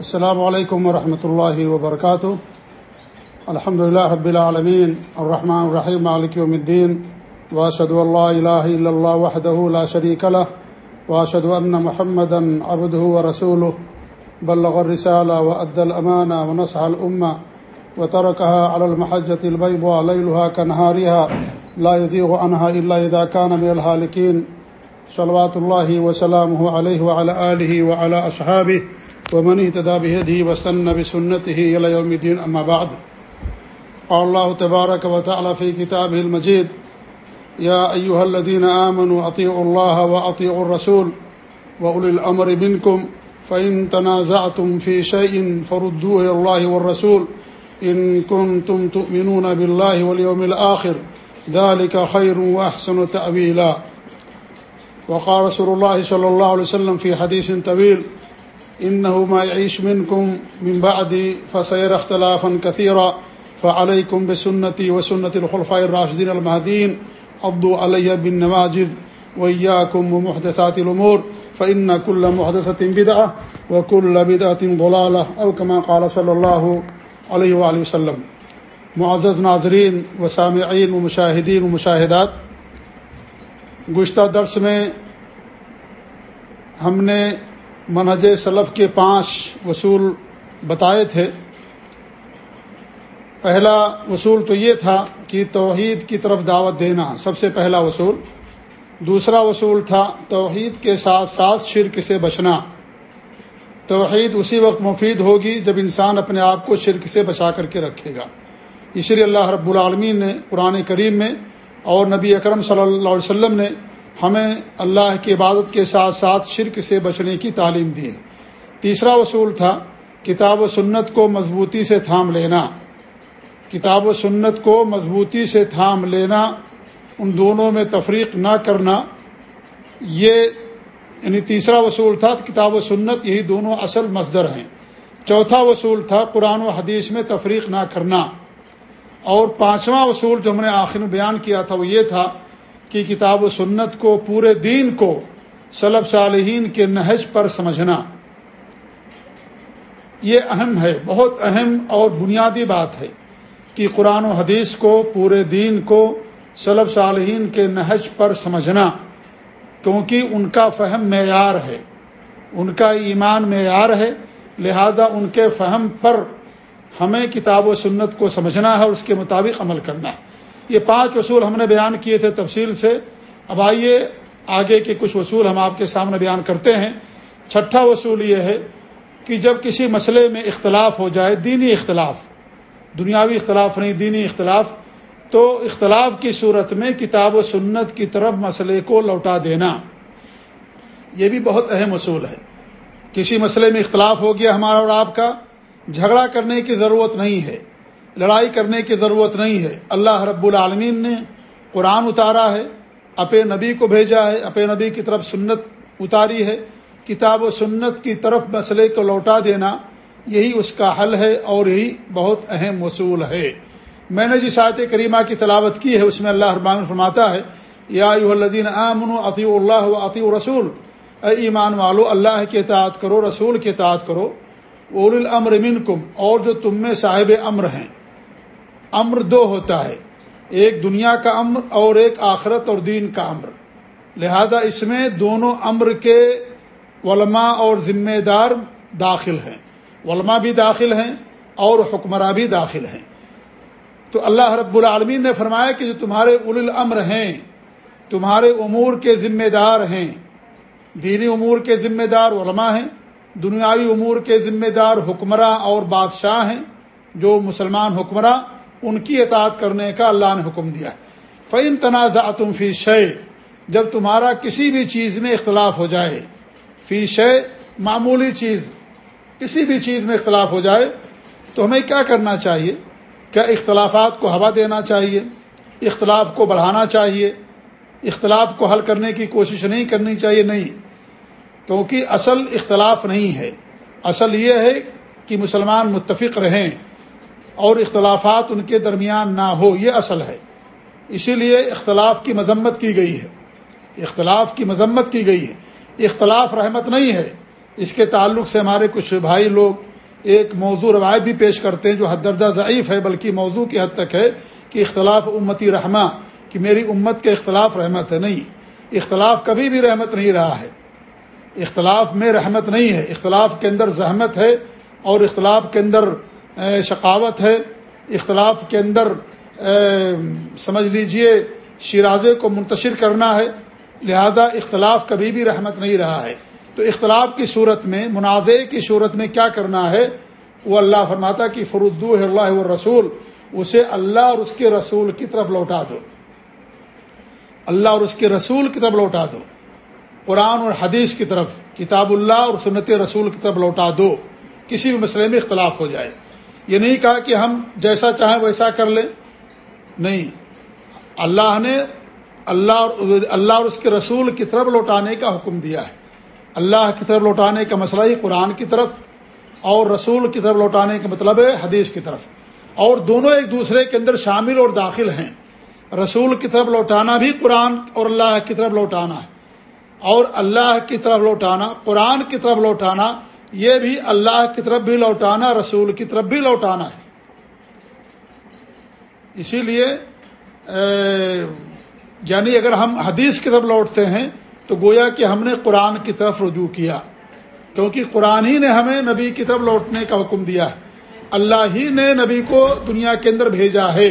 السلام علیکم ورحمۃ اللہ وبرکاتہ۔ الحمد لله رب العالمین، الرحمن الرحیم، مالک یوم الدین۔ واشهد ان لا اله الا الله وحده لا شريك له واشهد ان محمدا عبده ورسوله بلغ الرساله وادى الامانه ونصح الامه وتركها على المحجه البيضاء ليلها كنهارها لا يذيغ عنها الا اذا كان من الهالكين صلوات الله وسلامه عليه وعلى اله وعلى اصحابه ومن اهتدى بهديه واستنى بسنته الى يوم الدين اما بعد. قال الله تبارك وتعالى في كتابه المجيد، يا ايها الذين امنوا اطيعوا الله واطيعوا الرسول واولي الامر منكم فان تنازعتم في شيء فردوه الى الله والرسول ان كنتم تؤمنون بالله واليوم الاخر ذلك خير واحسن تاويلا وقال رسول الله صلى الله عليه وسلم في حديث طويل انه ما يعيش منكم من بعد فسير اختلافا كثيرا. فعليكم بسنتي وسنة الخلفاء الراشدين المهديين. عضوا عليها بالنواجذ وإياكم ومحدثات الأمور. فإن كل محدثة بدعة وكل بدعة ضلالة، أو كما قال صلى الله عليه وآله وسلم. معزز ناظرین و سامعین و مشاہدین و مشاہدات، گزشتہ درس میں ہم نے منہج سلف کے پانچ وصول بتائے تھے۔ پہلا وصول تو یہ تھا کہ توحید کی طرف دعوت دینا سب سے پہلا وصول۔ دوسرا وصول تھا توحید کے ساتھ ساتھ شرک سے بچنا۔ توحید اسی وقت مفید ہوگی جب انسان اپنے آپ کو شرک سے بچا کر کے رکھے گا۔ اس لیے اللہ رب العالمین نے قرآن کریم میں اور نبی اکرم صلی اللہ علیہ وسلم نے ہمیں اللہ کی عبادت کے ساتھ ساتھ شرک سے بچنے کی تعلیم دی۔ تیسرا اصول تھا، کتاب و سنت کو مضبوطی سے تھام لینا۔ کتاب و سنت کو مضبوطی سے تھام لینا، ان دونوں میں تفریق نہ کرنا۔ یہ یعنی تیسرا وصول تھا، کتاب و سنت یہی دونوں اصل مصدر ہیں۔ چوتھا وصول تھا، قرآن و حدیث میں تفریق نہ کرنا۔ اور پانچواں اصول جو ہم نے آخر میں بیان کیا تھا، وہ یہ تھا کہ کتاب و سنت کو، پورے دین کو صلب صالحین کے نہج پر سمجھنا۔ یہ اہم ہے، بہت اہم اور بنیادی بات ہے کہ قرآن و حدیث کو، پورے دین کو صلب صالحین کے نہج پر سمجھنا، کیونکہ ان کا فہم معیار ہے۔ ان کا ایمان معیار ہے، لہذا ان کے فہم پر ہمیں کتاب و سنت کو سمجھنا ہے اور اس کے مطابق عمل کرنا۔ ہے یہ پانچ اصول ہم نے بیان کیے تھے تفصیل سے۔ اب آئیے آگے کے کچھ اصول ہم آپ کے سامنے بیان کرتے ہیں۔ چھٹا اصول یہ ہے کہ جب کسی مسئلے میں اختلاف ہو جائے، دینی اختلاف، دنیاوی اختلاف نہیں، دینی اختلاف، تو اختلاف کی صورت میں کتاب و سنت کی طرف مسئلے کو لوٹا دینا۔ یہ بھی بہت اہم اصول ہے۔ کسی مسئلے میں اختلاف ہو گیا ہمارا اور آپ کا، جھگڑا کرنے کی ضرورت نہیں ہے۔ لڑائی کرنے کی ضرورت نہیں ہے۔ اللہ رب العالمین نے قرآن اتارا ہے اپے نبی کو بھیجا ہے اپے نبی کی طرف سنت اتاری ہے۔ کتاب و سنت کی طرف مسئلے کو لوٹا دینا یہی اس کا حل ہے اور یہی بہت اہم وصول ہے۔ میں نے جس آیت کریمہ کی تلاوت کی ہے، اس میں اللہ اربان فرماتا ہے، یا الدین امن عطی اللہ و عطی رسول اے ایمان والو، اللہ کے اطاعت کرو، رسول کے اطاعت کرو۔ اول الامر منکم، اور جو تم میں صاحب امر ہیں۔ امر دو ہوتا ہے، ایک دنیا کا امر اور ایک آخرت اور دین کا امر۔ لہذا اس میں دونوں امر کے علماء اور ذمہ دار داخل ہیں۔ علماء بھی داخل ہیں اور حکمراں بھی داخل ہیں۔ تو اللہ رب العالمین نے فرمایا کہ جو تمہارے اول الامر ہیں، تمہارے امور کے ذمہ دار ہیں۔ دینی امور کے ذمہ دار علماء ہیں، دنیاوی امور کے ذمہ دار حکمراں اور بادشاہ ہیں۔ جو مسلمان حکمراں ان کی اطاعت کرنے کا اللہ نے حکم دیا فعن تنازع تم فی شے جب تمہارا کسی بھی چیز میں اختلاف ہو جائے فی شے معمولی چیز، کسی بھی چیز میں اختلاف ہو جائے، تو ہمیں کیا کرنا چاہیے؟ کیا اختلافات کو ہوا دینا چاہیے؟ اختلاف کو بڑھانا چاہیے؟ اختلاف کو حل کرنے کی کوشش نہیں کرنی چاہیے؟ نہیں، کیونکہ اصل اختلاف نہیں ہے۔ اصل یہ ہے کہ مسلمان متفق رہیں۔ اور اختلافات ان کے درمیان نہ ہو، یہ اصل ہے۔ اسی لیے اختلاف کی مذمت کی گئی ہے۔ اختلاف کی مذمت کی گئی ہے۔ اختلاف رحمت نہیں ہے۔ اس کے تعلق سے ہمارے کچھ بھائی لوگ ایک موضوع روایت بھی پیش کرتے ہیں جو حد دردہ ضعیف ہے، بلکہ موضوع کی حد تک ہے کہ اختلاف امتی رحمہ، کہ میری امت کے اختلاف رحمت ہے۔ نہیں، اختلاف کبھی بھی رحمت نہیں رہا ہے۔ اختلاف میں رحمت نہیں ہے۔ اختلاف کے اندر زحمت ہے اور اختلاف کے اندر شقاوت ہے، اختلاف کے اندر سمجھ لیجیے، شیرازے کو منتشر کرنا ہے، لہذا اختلاف کبھی بھی رحمت نہیں رہا ہے۔ تو اختلاف کی صورت میں منازع کی صورت میں کیا کرنا ہے؟ وہ اللہ فرماتا کہ فرودو اللہ رسول اسے اللہ اور اس کے رسول کی طرف لوٹا دو۔ اللہ اور اس کے رسول کی طرف لوٹا دو۔ قرآن اور حدیث کی طرف، کتاب اللہ اور سنت رسول کی طرف لوٹا دو۔ کسی بھی مسئلے میں اختلاف ہو جائے۔ یہ نہیں کہا کہ ہم جیسا چاہیں ویسا کر لیں۔ نہیں۔ اللہ نے اللہ اور اللہ اور اس کے رسول کی طرف لوٹانے کا حکم دیا ہے۔ اللہ کی طرف لوٹانے کا مسئلہ ہی قرآن کی طرف اور رسول کی طرف لوٹانے کا مطلب ہے حدیث کی طرف۔ اور دونوں ایک دوسرے کے اندر شامل اور داخل ہیں۔ رسول کی طرف لوٹانا بھی قرآن اور اللہ کی طرف لوٹانا ہے۔ اور اللہ کی طرف لوٹانا، قرآن کی طرف لوٹانا یہ بھی اللہ کی طرف بھی لوٹانا رسول کی طرف بھی لوٹانا ہے اسی لیے یعنی اگر ہم حدیث کی طرف لوٹتے ہیں تو گویا کہ ہم نے قرآن کی طرف رجوع کیا کیونکہ قرآن ہی نے ہمیں نبی کی طرف لوٹنے کا حکم دیا ہے اللہ ہی نے نبی کو دنیا کے اندر بھیجا ہے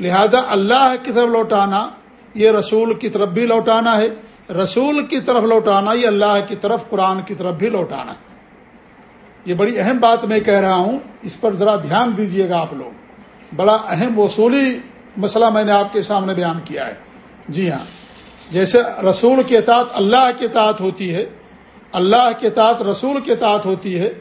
لہذا اللہ کی طرف لوٹانا یہ رسول کی طرف بھی لوٹانا ہے رسول کی طرف لوٹانا یہ اللہ کی طرف قرآن کی طرف بھی لوٹانا ہے یہ بڑی اہم بات میں کہہ رہا ہوں، اس پر ذرا دھیان دیجیے گا آپ لوگ۔ بڑا اہم وصولی مسئلہ میں نے آپ کے سامنے بیان کیا ہے۔ جی ہاں جیسے رسول کے اطاعت اللہ کے اطاعت ہوتی ہے، اللہ کے اطاعت رسول کے اطاعت ہوتی ہے،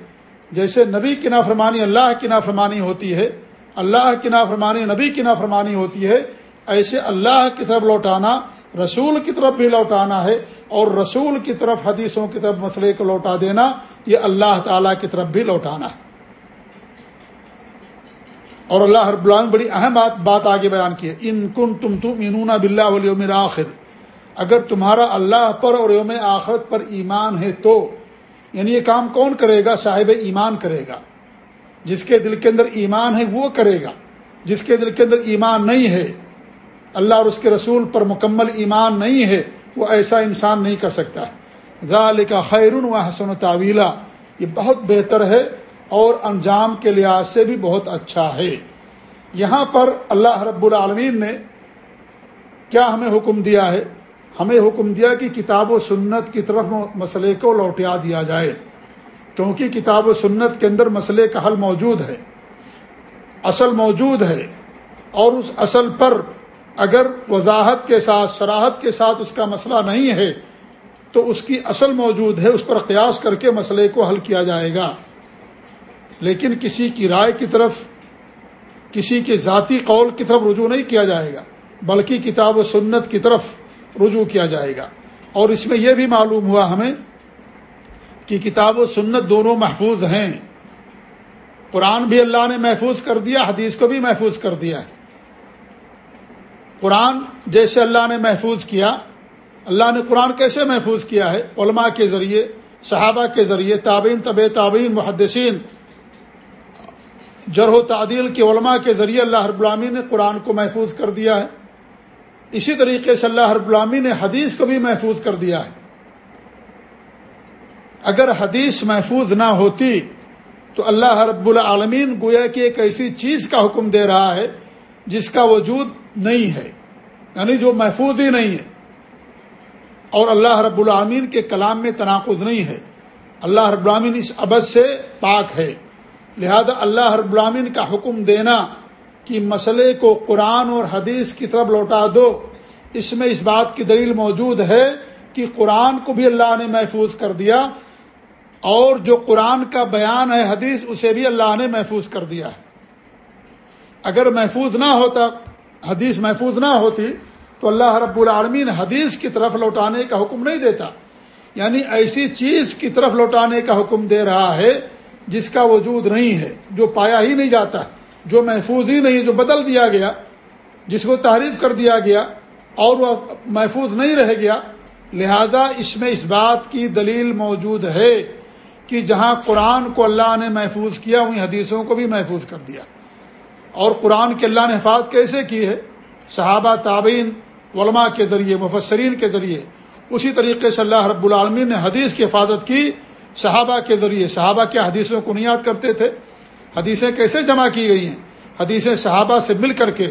جیسے نبی کی نافرمانی اللہ کی نافرمانی ہوتی ہے، اللہ کی نافرمانی نبی کی نافرمانی ہوتی ہے، ایسے اللہ کی طرف لوٹانا رسول کی طرف بھی لوٹانا ہے اور رسول کی طرف حدیثوں کی طرف مسئلے کو لوٹا دینا، یہ اللہ تعالی کی طرف بھی لوٹانا۔ ہے اور اللہ ہر بلان بڑی اہم بات بات آگے بیان کی ہے۔ ان کن تم تم انون بلّہ آخر اگر تمہارا اللہ پر اور یوم آخرت پر ایمان ہے تو یعنی یہ کام کون کرے گا؟ صاحب ایمان کرے گا۔ جس کے دل کے اندر ایمان ہے وہ کرے گا۔ جس کے دل کے اندر ایمان نہیں ہے اللہ اور اس کے رسول پر مکمل ایمان نہیں ہے، وہ ایسا انسان نہیں کر سکتا۔ ذالک کا خیرون و حسن و تعویلا، یہ بہت بہتر ہے اور انجام کے لحاظ سے بھی بہت اچھا ہے۔ یہاں پر اللہ رب العالمین نے کیا ہمیں حکم دیا ہے؟ ہمیں حکم دیا کہ کتاب و سنت کی طرف مسئلے کو لوٹیا دیا جائے، کیونکہ کتاب و سنت کے اندر مسئلے کا حل موجود ہے، اصل موجود ہے اور اس اصل پر اگر وضاحت کے ساتھ، شراحت کے ساتھ اس کا مسئلہ نہیں ہے، تو اس کی اصل موجود ہے، اس پر قیاس کر کے مسئلے کو حل کیا جائے گا۔ لیکن کسی کی رائے کی طرف، کسی کے ذاتی قول کی طرف رجوع نہیں کیا جائے گا، بلکہ کتاب و سنت کی طرف رجوع کیا جائے گا۔ اور اس میں یہ بھی معلوم ہوا ہمیں کہ کتاب و سنت دونوں محفوظ ہیں۔ قرآن بھی اللہ نے محفوظ کر دیا، حدیث کو بھی محفوظ کر دیا ہے۔ قرآن جیسے اللہ نے محفوظ کیا، اللہ نے قرآن کیسے محفوظ کیا ہے؟ علماء کے ذریعے، صحابہ کے ذریعے، تابعین طب تابعین، محدثین، جرح و تعدیل کے علماء کے ذریعے اللہ رب الامی نے قرآن کو محفوظ کر دیا ہے۔ اسی طریقے سے اللہ رب الامی نے حدیث کو بھی محفوظ کر دیا ہے۔ اگر حدیث محفوظ نہ ہوتی تو اللہ رب العالمین گویا کہ ایک ایسی چیز کا حکم دے رہا ہے جس کا وجود نہیں ہے۔ یعنی جو محفوظ ہی نہیں ہے۔ اور اللہ رب العامین کے کلام میں تناقض نہیں ہے۔ اللہ رب العامین اس ابد سے پاک ہے۔ لہذا اللہ رب العامین کا حکم دینا کہ مسئلے کو قرآن اور حدیث کی طرف لوٹا دو۔ اس میں اس بات کی دلیل موجود ہے کہ قرآن کو بھی اللہ نے محفوظ کر دیا۔ اور جو قرآن کا بیان ہے حدیث، اسے بھی اللہ نے محفوظ کر دیا ہے۔ اگر محفوظ نہ ہوتا حدیث محفوظ نہ ہوتی تو اللہ رب العالمین حدیث کی طرف لوٹانے کا حکم نہیں دیتا۔ یعنی ایسی چیز کی طرف لوٹانے کا حکم دے رہا ہے جس کا وجود نہیں ہے، جو پایا ہی نہیں جاتا، جو محفوظ ہی نہیں، جو بدل دیا گیا، جس کو تعریف کر دیا گیا اور وہ محفوظ نہیں رہ گیا۔ لہذا اس میں اس بات کی دلیل موجود ہے کہ جہاں قرآن کو اللہ نے محفوظ کیا، وہیں حدیثوں کو بھی محفوظ کر دیا۔ اور قرآن کے اللہ نے حفاظت کیسے کی ہے؟ صحابہ تعبین علماء کے ذریعے، مفسرین کے ذریعے۔ اسی طریقے سے اللہ رب العالمین نے حدیث کی حفاظت کی، صحابہ کے ذریعے۔ صحابہ کے حدیثوں کو نہیں یاد کرتے تھے؟ حدیثیں کیسے جمع کی گئی ہیں؟ حدیثیں صحابہ سے مل کر کے،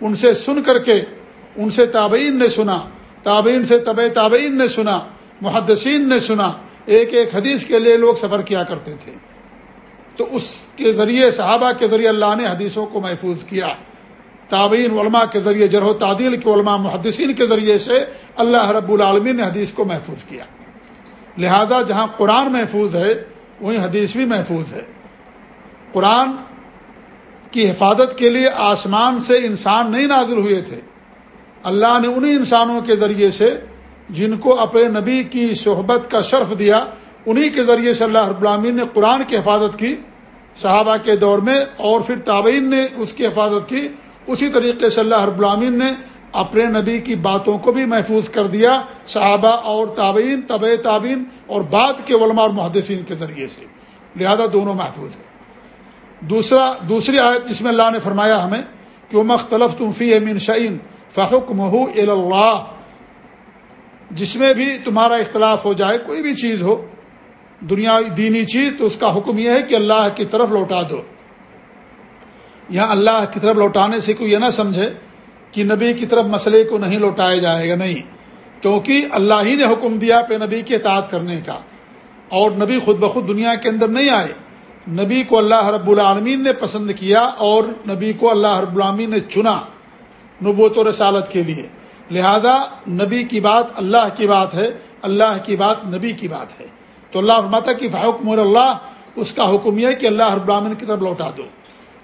ان سے سن کر کے، ان سے تابعین نے سنا، تابعین سے طب تابعین نے سنا، محدثین نے سنا۔ ایک ایک حدیث کے لیے لوگ سفر کیا کرتے تھے۔ تو اس کے ذریعے صحابہ کے ذریعے اللہ نے حدیثوں کو محفوظ کیا۔ تابعین علماء کے ذریعے جرح تعدیل کے علماء محدثین کے ذریعے سے اللہ رب العالمین نے حدیث کو محفوظ کیا۔ لہذا جہاں قرآن محفوظ ہے، وہیں حدیث بھی محفوظ ہے۔ قرآن کی حفاظت کے لیے آسمان سے انسان نہیں نازل ہوئے تھے۔ اللہ نے انہی انسانوں کے ذریعے سے جن کو اپنے نبی کی صحبت کا شرف دیا، انہی کے ذریعے سے اللہ رب العالمین نے قرآن کی حفاظت کی۔ صحابہ کے دور میں اور پھر تابعین نے اس کی حفاظت کی۔ اسی طریقے سے اللہ رب العالمین نے اپنے نبی کی باتوں کو بھی محفوظ کر دیا، صحابہ اور تابعین طب تابعین اور بعد کے علماء اور محدثین کے ذریعے سے۔ لہذا دونوں محفوظ ہیں۔ دوسرا، دوسری آیت جس میں اللہ نے فرمایا ہمیں کہ وہ مختلف تم فی امین شعین فحق مہو اللہ جس میں بھی تمہارا اختلاف ہو جائے، کوئی بھی چیز ہو دنیا دینی چیز، تو اس کا حکم یہ ہے کہ اللہ کی طرف لوٹا دو۔ یہاں اللہ کی طرف لوٹانے سے کوئی یہ نہ سمجھے کہ نبی کی طرف مسئلے کو نہیں لوٹایا جائے گا، نہیں۔ کیونکہ اللہ ہی نے حکم دیا پہ نبی کی اطاعت کرنے کا۔ اور نبی خود بخود دنیا کے اندر نہیں آئے۔ نبی کو اللہ رب العالمین نے پسند کیا اور نبی کو اللہ رب العالمین نے چنا نبوت و رسالت کے لیے۔ لہذا نبی کی بات اللہ کی بات ہے، اللہ کی بات نبی کی بات ہے۔ تو اللہ فرماتا کہ فحکم اللہ اس کا حکم یہ کہ اللہ رب العالمین کی طرف لوٹا دو۔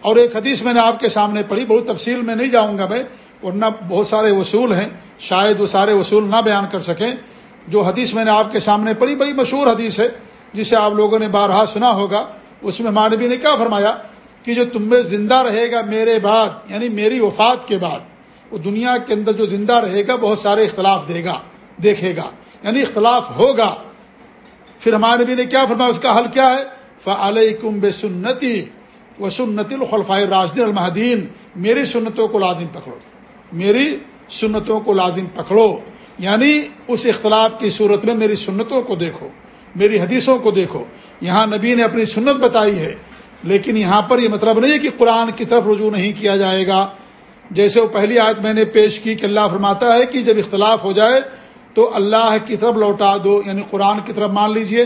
اور ایک حدیث میں نے آپ کے سامنے پڑھی، بہت تفصیل میں نہیں جاؤں گا میں، ورنہ بہت سارے وصول ہیں، شاید وہ سارے وصول نہ بیان کر سکیں۔ جو حدیث میں نے آپ کے سامنے پڑھی، بڑی مشہور حدیث ہے، جسے آپ لوگوں نے بارہا سنا ہوگا۔ اس میں مانوی نے کیا فرمایا؟ کہ جو تم میں زندہ رہے گا میرے بعد یعنی میری وفات کے بعد، وہ دنیا کے اندر جو زندہ رہے گا، بہت سارے اختلاف دے گا، دیکھے گا یعنی اختلاف ہوگا۔ پھر ہمارے نبی نے کیا فرمایا؟ اس کا حل کیا ہے؟ فعلیکم بے سنتی و سنت الخلفۂ راشدین المحدین میری سنتوں کو لازم پکڑو۔ میری سنتوں کو لازم پکڑو۔ یعنی اس اختلاف کی صورت میں میری سنتوں کو دیکھو، میری حدیثوں کو دیکھو۔ یہاں نبی نے اپنی سنت بتائی ہے، لیکن یہاں پر یہ مطلب نہیں ہے کہ قرآن کی طرف رجوع نہیں کیا جائے گا۔ جیسے وہ پہلی آیت میں نے پیش کی کہ اللہ فرماتا ہے کہ جب اختلاف ہو جائے تو اللہ کی طرف لوٹا دو یعنی قرآن کی طرف مان لیجیے۔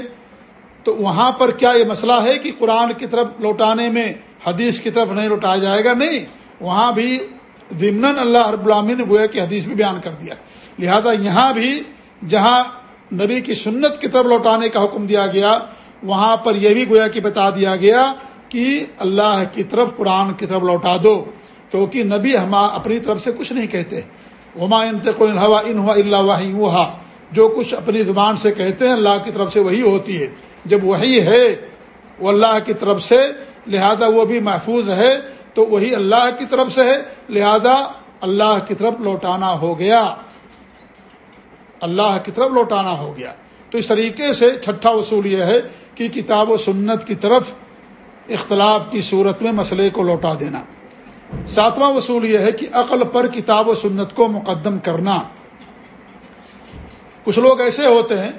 تو وہاں پر کیا یہ مسئلہ ہے کہ قرآن کی طرف لوٹانے میں حدیث کی طرف نہیں لوٹایا جائے گا؟ نہیں، وہاں بھی ضمن اللہ رب العامی نے گویا کہ حدیث بھی بیان کر دیا۔ لہذا یہاں بھی جہاں نبی کی سنت کی طرف لوٹانے کا حکم دیا گیا، وہاں پر یہ بھی گویا کہ بتا دیا گیا کہ اللہ کی طرف قرآن کی طرف لوٹا دو۔ کیونکہ نبی ہم اپنی طرف سے کچھ نہیں کہتے۔ وما ہوا ان ہوا اللہ واہی وہ جو کچھ اپنی زبان سے کہتے ہیں اللہ کی طرف سے وہی ہوتی ہے۔ جب وہی ہے وہ اللہ کی طرف سے، لہذا وہ بھی محفوظ ہے۔ تو وہی اللہ کی طرف سے ہے، لہذا اللہ کی طرف لوٹانا ہو گیا۔ اللہ کی طرف لوٹانا ہو گیا۔ تو اس طریقے سے چھٹا اصول یہ ہے کہ کتاب و سنت کی طرف اختلاف کی صورت میں مسئلے کو لوٹا دینا۔ ساتواں اصول یہ ہے کہ عقل پر کتاب و سنت کو مقدم کرنا۔ کچھ لوگ ایسے ہوتے ہیں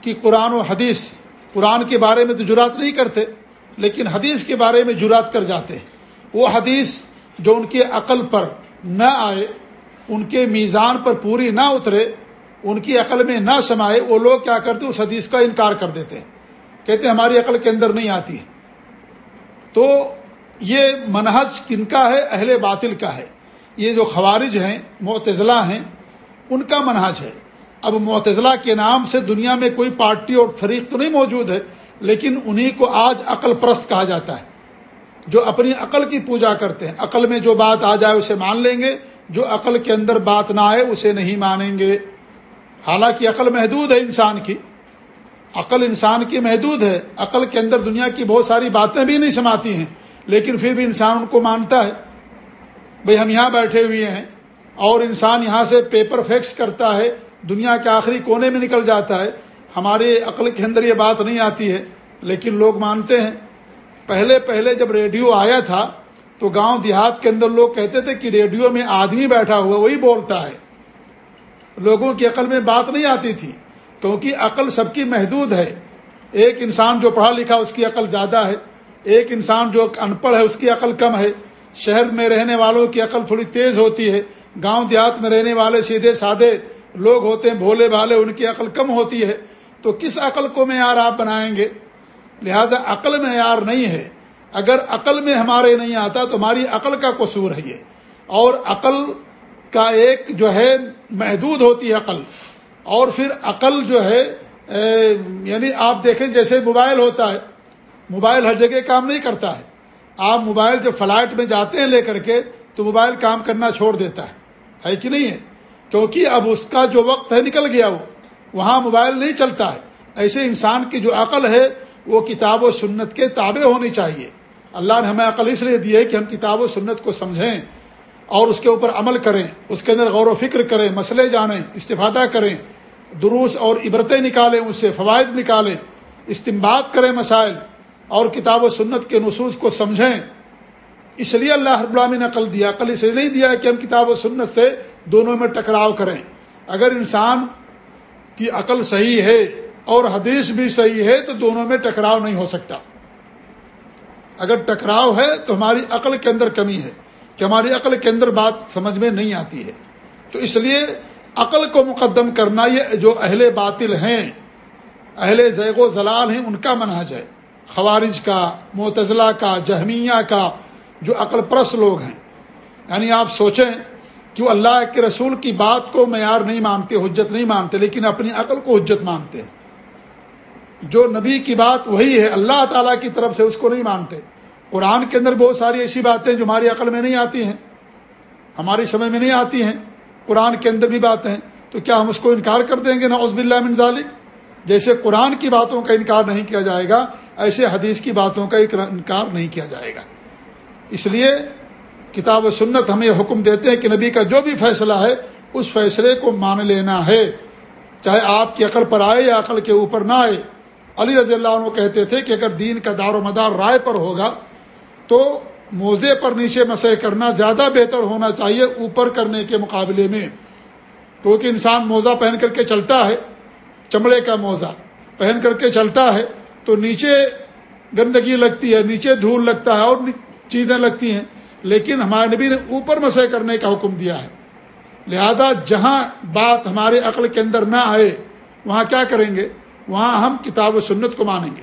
کہ قرآن و حدیث، قرآن کے بارے میں تو جرات نہیں کرتے، لیکن حدیث کے بارے میں جرات کر جاتے ہیں۔ وہ حدیث جو ان کے عقل پر نہ آئے، ان کے میزان پر پوری نہ اترے، ان کی عقل میں نہ سمائے، وہ لوگ کیا کرتے اس حدیث کا انکار کر دیتے ہیں۔ کہتے ہیں ہماری عقل کے اندر نہیں آتی۔ تو یہ منہج کن کا ہے؟ اہل باطل کا ہے۔ یہ جو خوارج ہیں معتضلاع ہیں، ان کا منہج ہے۔ اب معتضلاع کے نام سے دنیا میں کوئی پارٹی اور فریق تو نہیں موجود ہے، لیکن انہی کو آج عقل پرست کہا جاتا ہے۔ جو اپنی عقل کی پوجا کرتے ہیں، عقل میں جو بات آ جائے اسے مان لیں گے، جو عقل کے اندر بات نہ آئے اسے نہیں مانیں گے۔ حالانکہ عقل محدود ہے انسان کی۔ عقل انسان کی محدود ہے۔ عقل کے اندر دنیا کی بہت ساری باتیں بھی نہیں سماتی ہیں۔ لیکن پھر بھی انسان ان کو مانتا ہے۔ بھئی ہم یہاں بیٹھے ہوئے ہیں اور انسان یہاں سے پیپر فیکس کرتا ہے، دنیا کے آخری کونے میں نکل جاتا ہے۔ ہمارے عقل کے اندر یہ بات نہیں آتی ہے، لیکن لوگ مانتے ہیں۔ پہلے پہلے جب ریڈیو آیا تھا، تو گاؤں دیہات کے اندر لوگ کہتے تھے کہ ریڈیو میں آدمی بیٹھا ہوا وہی بولتا ہے۔ لوگوں کی عقل میں بات نہیں آتی تھی، کیونکہ عقل سب کی محدود ہے۔ ایک انسان جو پڑھا لکھا، اس کی عقل زیادہ ہے۔ ایک انسان جو ان پڑھ ہے، اس کی عقل کم ہے۔ شہر میں رہنے والوں کی عقل تھوڑی تیز ہوتی ہے۔ گاؤں دیہات میں رہنے والے سیدھے سادے لوگ ہوتے ہیں، بھولے بھالے، ان کی عقل کم ہوتی ہے۔ تو کس عقل کو معیار آپ بنائیں گے؟ لہذا عقل معیار نہیں ہے۔ اگر عقل میں ہمارے نہیں آتا تو ہماری عقل کا قصور ہے یہ۔ اور عقل کا ایک جو ہے، محدود ہوتی ہے عقل۔ اور پھر عقل جو ہے یعنی آپ دیکھیں جیسے موبائل ہوتا ہے۔ موبائل ہر جگہ کام نہیں کرتا ہے۔ آپ موبائل جب فلائٹ میں جاتے ہیں لے کر کے، تو موبائل کام کرنا چھوڑ دیتا ہے۔ ہے کہ نہیں ہے؟ کیونکہ اب اس کا جو وقت ہے نکل گیا وہ۔ وہاں موبائل نہیں چلتا ہے۔ ایسے انسان کی جو عقل ہے، وہ کتاب و سنت کے تابع ہونی چاہیے۔ اللہ نے ہمیں عقل اس لیے دی ہے کہ ہم کتاب و سنت کو سمجھیں اور اس کے اوپر عمل کریں، اس کے اندر غور و فکر کریں، مسئلے جانیں، استفادہ کریں، دروس اور عبرتیں نکالیں، اس سے فوائد نکالیں استمباد کریں مسائل۔ اور کتاب و سنت کے نصوص کو سمجھیں۔ اس لیے اللہ رب العالمین نے عقل دیا۔ عقل اس لیے نہیں دیا کہ ہم کتاب و سنت سے دونوں میں ٹکراؤ کریں۔ اگر انسان کی عقل صحیح ہے اور حدیث بھی صحیح ہے تو دونوں میں ٹکراؤ نہیں ہو سکتا۔ اگر ٹکراؤ ہے تو ہماری عقل کے اندر کمی ہے، کہ ہماری عقل کے اندر بات سمجھ میں نہیں آتی ہے۔ تو اس لیے عقل کو مقدم کرنا یہ جو اہل باطل ہیں، اہل زیغ و زلال ہیں، ان کا منحج ہے۔ خوارج کا، معتزلہ کا، جہمیہ کا جو عقل پرس لوگ ہیں۔ یعنی آپ سوچیں کہ وہ اللہ کے رسول کی بات کو معیار نہیں مانتے، حجت نہیں مانتے، لیکن اپنی عقل کو حجت مانتے ہیں۔ جو نبی کی بات وہی ہے، اللہ تعالیٰ کی طرف سے اس کو نہیں مانتے۔ قرآن کے اندر بہت ساری ایسی باتیں جو ہماری عقل میں نہیں آتی ہیں، ہماری سمجھ میں نہیں آتی ہیں۔ قرآن کے اندر بھی باتیں تو کیا ہم اس کو انکار کر دیں گے؟ نعوذ باللہ من ذالک۔ جیسے قرآن کی باتوں کا انکار نہیں کیا جائے گا ایسے حدیث کی باتوں کا انکار نہیں کیا جائے گا۔ اس لیے کتاب و سنت ہمیں حکم دیتے ہیں کہ نبی کا جو بھی فیصلہ ہے، اس فیصلے کو مان لینا ہے۔ چاہے آپ کی عقل پر آئے یا عقل کے اوپر نہ آئے۔ علی رضی اللہ عنہ کہتے تھے کہ اگر دین کا دار و مدار رائے پر ہوگا، تو موزے پر نیچے مسئلہ کرنا زیادہ بہتر ہونا چاہیے اوپر کرنے کے مقابلے میں۔ کیونکہ انسان موزہ پہن کر کے چلتا ہے، چمڑے کا موزہ پہن کر کے چلتا ہے تو نیچے گندگی لگتی ہے، نیچے دھول لگتا ہے اور چیزیں لگتی ہیں۔ لیکن ہمارے نبی نے اوپر مسئلہ کرنے کا حکم دیا ہے۔ لہذا جہاں بات ہمارے عقل کے اندر نہ آئے، وہاں کیا کریں گے؟ وہاں ہم کتاب و سنت کو مانیں گے۔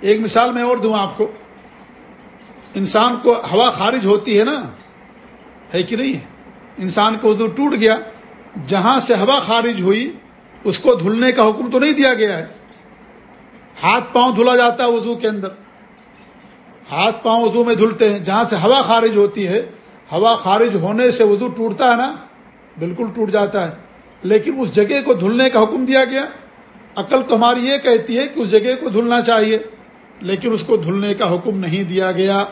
ایک مثال میں اور دوں آپ کو۔ انسان کو ہوا خارج ہوتی ہے نا، ہے کہ نہیں؟ ہے انسان کو وضو ٹوٹ گیا۔ جہاں سے ہوا خارج ہوئی، اس کو دھلنے کا حکم تو نہیں دیا گیا ہے۔ ہاتھ پاؤں دھلا جاتا ہے وضو کے اندر۔ ہاتھ پاؤں وضو میں دھلتے ہیں، جہاں سے ہوا خارج ہوتی ہے، ہوا خارج ہونے سے وضو ٹوٹتا ہے نا، بالکل ٹوٹ جاتا ہے۔ لیکن اس جگہ کو دھلنے کا حکم دیا گیا۔ عقل تو ہماری یہ کہتی ہے کہ اس جگہ کو دھلنا چاہیے، لیکن اس کو دھلنے کا حکم نہیں دیا گیا۔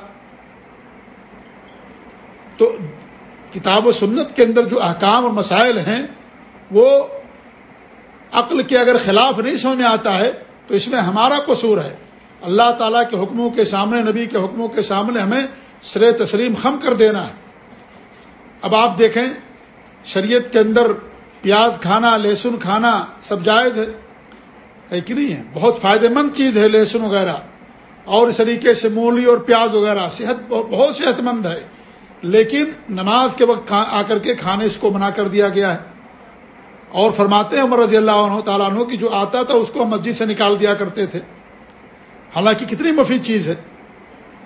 تو کتاب و سنت کے اندر جو احکام اور مسائل ہیں، وہ عقل کے اگر خلاف نہیں سمجھ میں آتا ہے تو اس میں ہمارا قصور ہے۔ اللہ تعالیٰ کے حکموں کے سامنے، نبی کے حکموں کے سامنے ہمیں سر تسلیم خم کر دینا ہے۔ اب آپ دیکھیں، شریعت کے اندر پیاز کھانا، لہسن کھانا سب جائز ہے۔ ہے کہ نہیں ہے؟ بہت فائدہ مند چیز ہے لہسن وغیرہ۔ اور اس طریقے سے مولی اور پیاز وغیرہ، صحت بہت صحت مند ہے۔ لیکن نماز کے وقت آ کر کے کھانے اس کو منع کر دیا گیا ہے۔ اور فرماتے ہیں عمر رضی اللہ عنہ تعالیٰ عنہ کی جو آتا تھا اس کو ہم مسجد سے نکال دیا کرتے تھے۔ حالانکہ کتنی مفید چیز ہے۔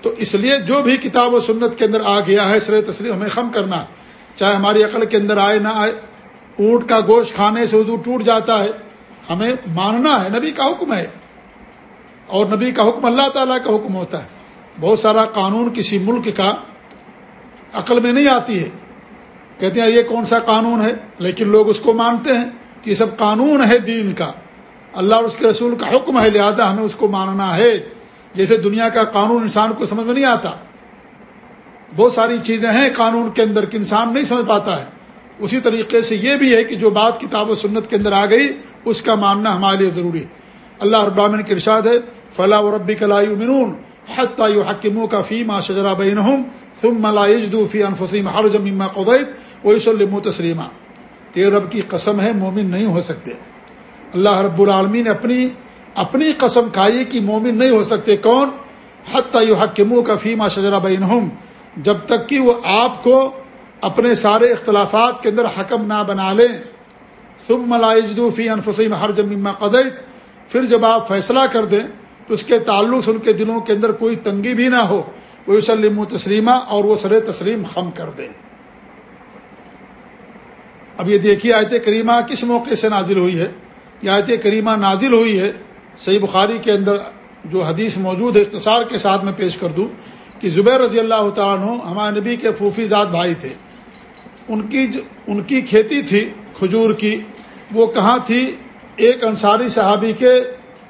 تو اس لیے جو بھی کتاب و سنت کے اندر آ گیا ہے سر تسلیم، ہمیں خم کرنا۔ چاہے ہماری عقل کے اندر آئے، نہ آئے۔ اونٹ کا گوشت کھانے سے اردو ٹوٹ جاتا ہے۔ ہمیں ماننا ہے، نبی کا حکم ہے۔ اور نبی کا حکم اللہ تعالیٰ کا حکم ہوتا ہے۔ بہت سارا قانون کسی ملک کا عقل میں نہیں آتی ہے۔ کہتے ہیں یہ کون سا قانون ہے؟ لیکن لوگ اس کو مانتے ہیں کہ یہ سب قانون ہے دین کا۔ اللہ اور اس کے رسول کا حکم ہے، لہذا ہمیں اس کو ماننا ہے۔ جیسے دنیا کا قانون انسان کو سمجھ میں نہیں آتا۔ بہت ساری چیزیں ہیں قانون کے اندر کہ انسان نہیں سمجھ پاتا ہے۔ اسی طریقے سے یہ بھی ہے کہ جو بات کتاب و سنت کے اندر آ گئی، اس کا ماننا ہمارے لیے ضروری ہے۔ اللہ ابامن کے ارشاد ہے فلاح و ربی کلائی امنون حتیٰ حکموں کا فیم شجرا بین ثم ملا فی انفسیم ہر جمیما قدیت وہی تسلیمہ تیر رب کی قسم ہے، مومن نہیں ہو سکتے۔ اللہ رب العالمین نے اپنی اپنی قسم کھائی کہ مومن نہیں ہو سکتے۔ کون؟ حتیٰ حکموں کا فیما شجرا بین جب تک کہ وہ آپ کو اپنے سارے اختلافات کے اندر حکم نہ بنا لیں۔ ثم ملاجدو فی انفسیم ہر جمیما قدیت پھر جب آپ فیصلہ کر دیں تو اس کے تعلق سے ان کے دلوں کے اندر کوئی تنگی بھی نہ ہو۔ وہ وسلم و تسلیمہ اور وہ سر تسلیم خم کر دیں۔ اب یہ دیکھیے آیت کریمہ کس موقع سے نازل ہوئی ہے؟ یہ آیت کریمہ نازل ہوئی ہے، صحیح بخاری کے اندر جو حدیث موجود ہے، اختصار کے ساتھ میں پیش کر دوں کہ زبیر رضی اللہ تعالیٰ عنہ ہمارے نبی کے پھوفی ذات بھائی تھے۔ ان کی ان کی کھیتی تھی کھجور کی، وہ کہاں تھی؟ ایک انصاری صحابی کے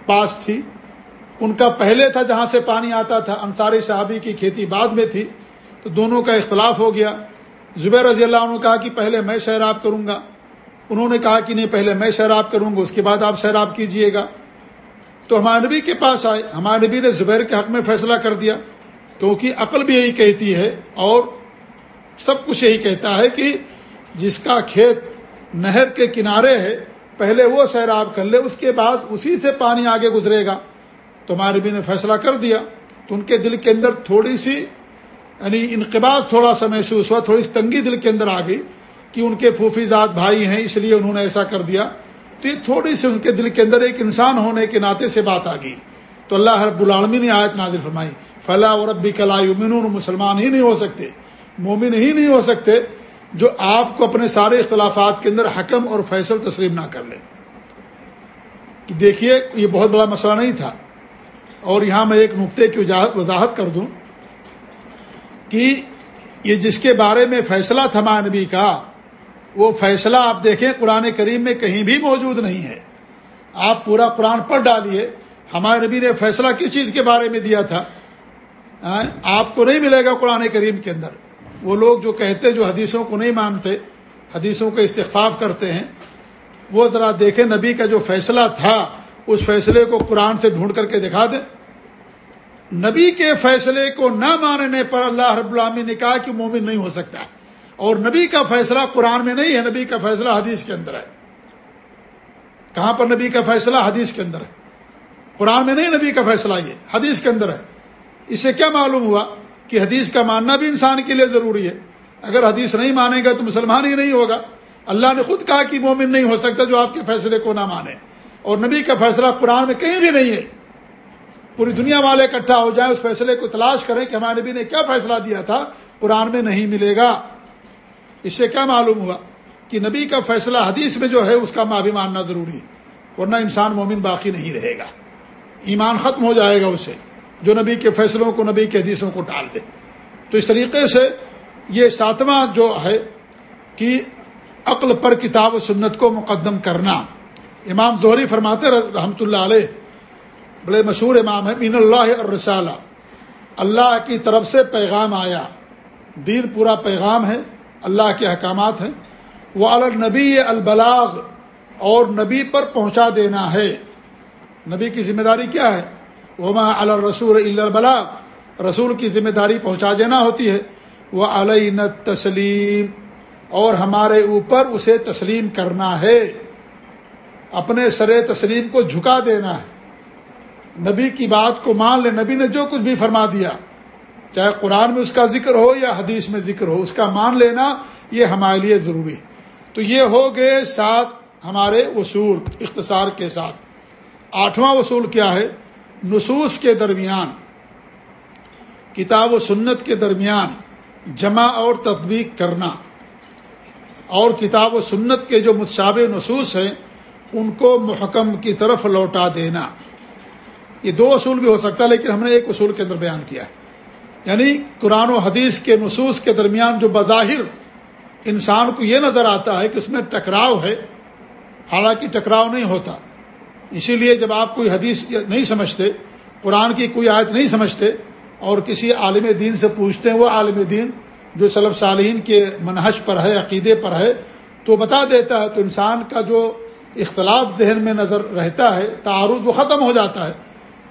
پاس تھی۔ ان کا پہلے تھا جہاں سے پانی آتا تھا، انصاری صحابی کی کھیتی بعد میں تھی۔ تو دونوں کا اختلاف ہو گیا۔ زبیر رضی اللہ عنہ کہا کہ پہلے میں سیراب کروں گا۔ انہوں نے کہا کہ نہیں، پہلے میں سیراب کروں گا، اس کے بعد آپ سیراب کیجیے گا۔ تو ہمارے نبی کے پاس آئے۔ ہمارے نبی نے زبیر کے حق میں فیصلہ کر دیا۔ کیونکہ عقل بھی یہی کہتی ہے اور سب کچھ یہی کہتا ہے کہ جس کا کھیت نہر کے کنارے ہے، پہلے وہ سیراب کر لے، اس کے بعد اسی سے پانی آگے گزرے گا۔ تو ہمارے نبی نے فیصلہ کر دیا۔ تو ان کے دل کے اندر تھوڑی سی یعنی انقباز تھوڑا سا محسوس ہوا، تھوڑی سی تنگی دل کے اندر آ گئی کہ ان کے پھوفی ذات بھائی ہیں، اس لیے انہوں نے ایسا کر دیا۔ تو یہ تھوڑی سی ان کے دل کے اندر ایک انسان ہونے کے ناطے سے بات آ گئی۔ تو اللہ رب العالمی نے آیت نازل فرمائی فلاح اور ربی کلائی امن مسلمان ہی نہیں ہو سکتے، مومن ہی نہیں ہو سکتے جو آپ کو اپنے سارے اختلافات کے اندر حکم اور فیصل تسلیم نہ کر لیں کہ دیکھیے، یہ بہت بڑا مسئلہ نہیں تھا۔ اور یہاں میں ایک نقطے کی وضاحت کر دوں۔ کہ یہ جس کے بارے میں فیصلہ تھا نبی کا، وہ فیصلہ آپ دیکھیں قرآن کریم میں کہیں بھی موجود نہیں ہے۔ آپ پورا قرآن پڑھ ڈالیے۔ ہمارے نبی نے فیصلہ کس چیز کے بارے میں دیا تھا؟ آپ کو نہیں ملے گا قرآن کریم کے اندر۔ وہ لوگ جو کہتے، جو حدیثوں کو نہیں مانتے، حدیثوں کا استفاف کرتے ہیں، وہ ذرا دیکھیں نبی کا جو فیصلہ تھا، اس فیصلے کو قرآن سے ڈھونڈ کر کے دکھا دیں۔ نبی کے فیصلے کو نہ ماننے پر اللہ رب العامی نے کہا کہ مومن نہیں ہو سکتا۔ اور نبی کا فیصلہ قرآن میں نہیں ہے، نبی کا فیصلہ حدیث کے اندر ہے۔ کہاں پر نبی کا فیصلہ؟ حدیث کے اندر ہے۔ قرآن میں نہیں نبی کا فیصلہ یہ، حدیث کے اندر ہے۔ اس سے کیا معلوم ہوا کہ حدیث کا ماننا بھی انسان کے لیے ضروری ہے؟ اگر حدیث نہیں مانے گا تو مسلمان ہی نہیں ہوگا۔ اللہ نے خود کہا کہ مومن نہیں ہو سکتا جو آپ کے فیصلے کو نہ مانے۔ اور نبی کا فیصلہ قرآن میں کہیں بھی نہیں ہے۔ پوری دنیا والے اکٹھا ہو جائیں، اس فیصلے کو تلاش کریں کہ ہمارے نبی نے کیا فیصلہ دیا تھا، قرآن میں نہیں ملے گا۔ اس سے کیا معلوم ہوا کہ نبی کا فیصلہ حدیث میں جو ہے، اس کا ماں بھی ماننا ضروری ہے، ورنہ انسان مومن باقی نہیں رہے گا۔ ایمان ختم ہو جائے گا اسے، جو نبی کے فیصلوں کو، نبی کے حدیثوں کو ٹال دے۔ تو اس طریقے سے یہ ساتواں جو ہے کہ عقل پر کتاب و سنت کو مقدم کرنا۔ امام زہری فرماتے رحمۃ اللہ علیہ بڑے مشہور امام ہے مین اللہ اور رسالہ اللہ کی طرف سے پیغام آیا۔ دین پورا پیغام ہے، اللہ کے احکامات ہیں۔ وہ النبی البلاغ، اور نبی پر پہنچا دینا ہے۔ نبی کی ذمہ داری کیا ہے؟ وما الرسول البلاغ۔ رسول کی ذمہ داری پہنچا دینا ہوتی ہے۔ وہ علین تسلیم اور ہمارے اوپر اسے تسلیم کرنا ہے۔ اپنے سر تسلیم کو جھکا دینا ہے۔ نبی کی بات کو مان لے، نبی نے جو کچھ بھی فرما دیا، چاہے قرآن میں اس کا ذکر ہو یا حدیث میں ذکر ہو، اس کا مان لینا یہ ہمارے لیے ضروری تو یہ ہو گئے سات ہمارے اصول اختصار کے ساتھ۔ آٹھواں اصول کیا ہے؟ نصوص کے درمیان، کتاب و سنت کے درمیان جمع اور تطبیق کرنا۔ اور کتاب و سنت کے جو متشابہ نصوص ہیں، ان کو محکم کی طرف لوٹا دینا۔ یہ دو اصول بھی ہو سکتا ہے، لیکن ہم نے ایک اصول کے اندر بیان کیا ہے۔ یعنی قرآن و حدیث کے نصوص کے درمیان جو بظاہر انسان کو یہ نظر آتا ہے کہ اس میں ٹکراؤ ہے، حالانکہ ٹکراؤ نہیں ہوتا۔ اسی لیے جب آپ کوئی حدیث نہیں سمجھتے، قرآن کی کوئی آیت نہیں سمجھتے اور کسی عالم دین سے پوچھتے ہیں، وہ عالم دین جو صلب صالحین کے منحج پر ہے، عقیدے پر ہے، تو بتا دیتا ہے تو انسان کا جو اختلاف ذہن میں نظر رہتا ہے، تعارض وہ ختم ہو جاتا ہے۔